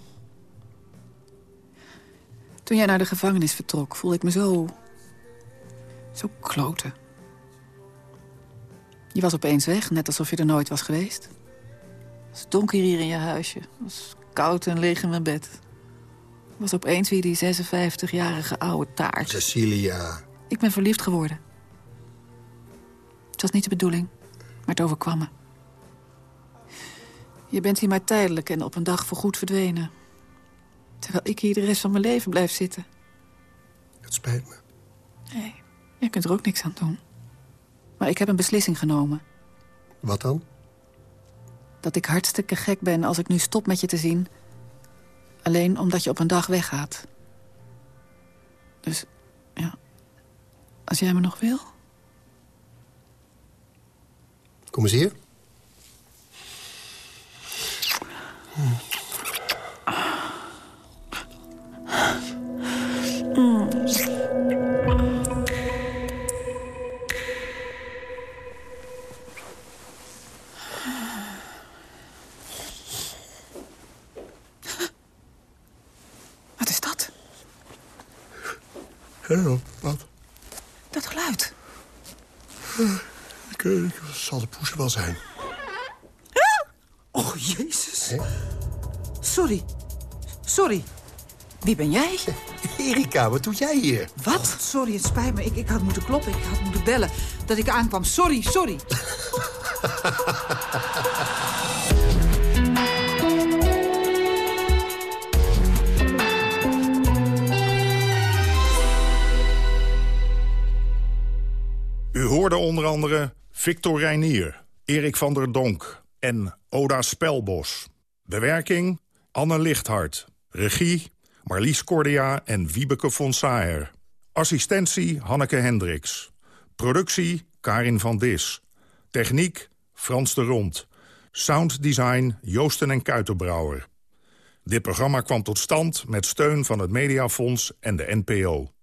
Toen jij naar de gevangenis vertrok, voelde ik me zo... zo kloten. Je was opeens weg, net alsof je er nooit was geweest. Het was donker hier in je huisje. Het was koud en leeg in mijn bed. Ik was opeens weer die 56-jarige oude taart.
Cecilia.
Ik ben verliefd geworden. Het was niet de bedoeling maar het overkwam me. Je bent hier maar tijdelijk en op een dag voorgoed verdwenen. Terwijl ik hier de rest van mijn leven blijf zitten.
Het spijt me.
Nee, je kunt er ook niks aan doen. Maar ik heb een beslissing genomen.
Wat dan?
Dat ik hartstikke gek ben als ik nu stop met je te zien. Alleen omdat je op een dag weggaat. Dus, ja, als jij me nog wil...
Kom eens hier.
Wat is dat?
Hallo, wat?
Dat geluid.
Zal de poes wel zijn.
Oh, jezus. Sorry. Sorry. Wie ben jij?
Erika, wat doe jij hier?
Wat? Oh, sorry, het spijt me. Ik, ik had moeten kloppen. Ik had moeten bellen. Dat ik aankwam. Sorry, sorry.
U hoorde onder andere Victor Reinier, Erik van der Donk en Oda Spelbos. Bewerking Anne Lichthart. Regie Marlies Cordia en Wiebeke von Saer. Assistentie Hanneke Hendricks. Productie Karin van Dis. Techniek Frans de Rond. Sounddesign Joosten en Kuitenbrouwer. Dit programma kwam tot stand met steun van het Mediafonds en de NPO.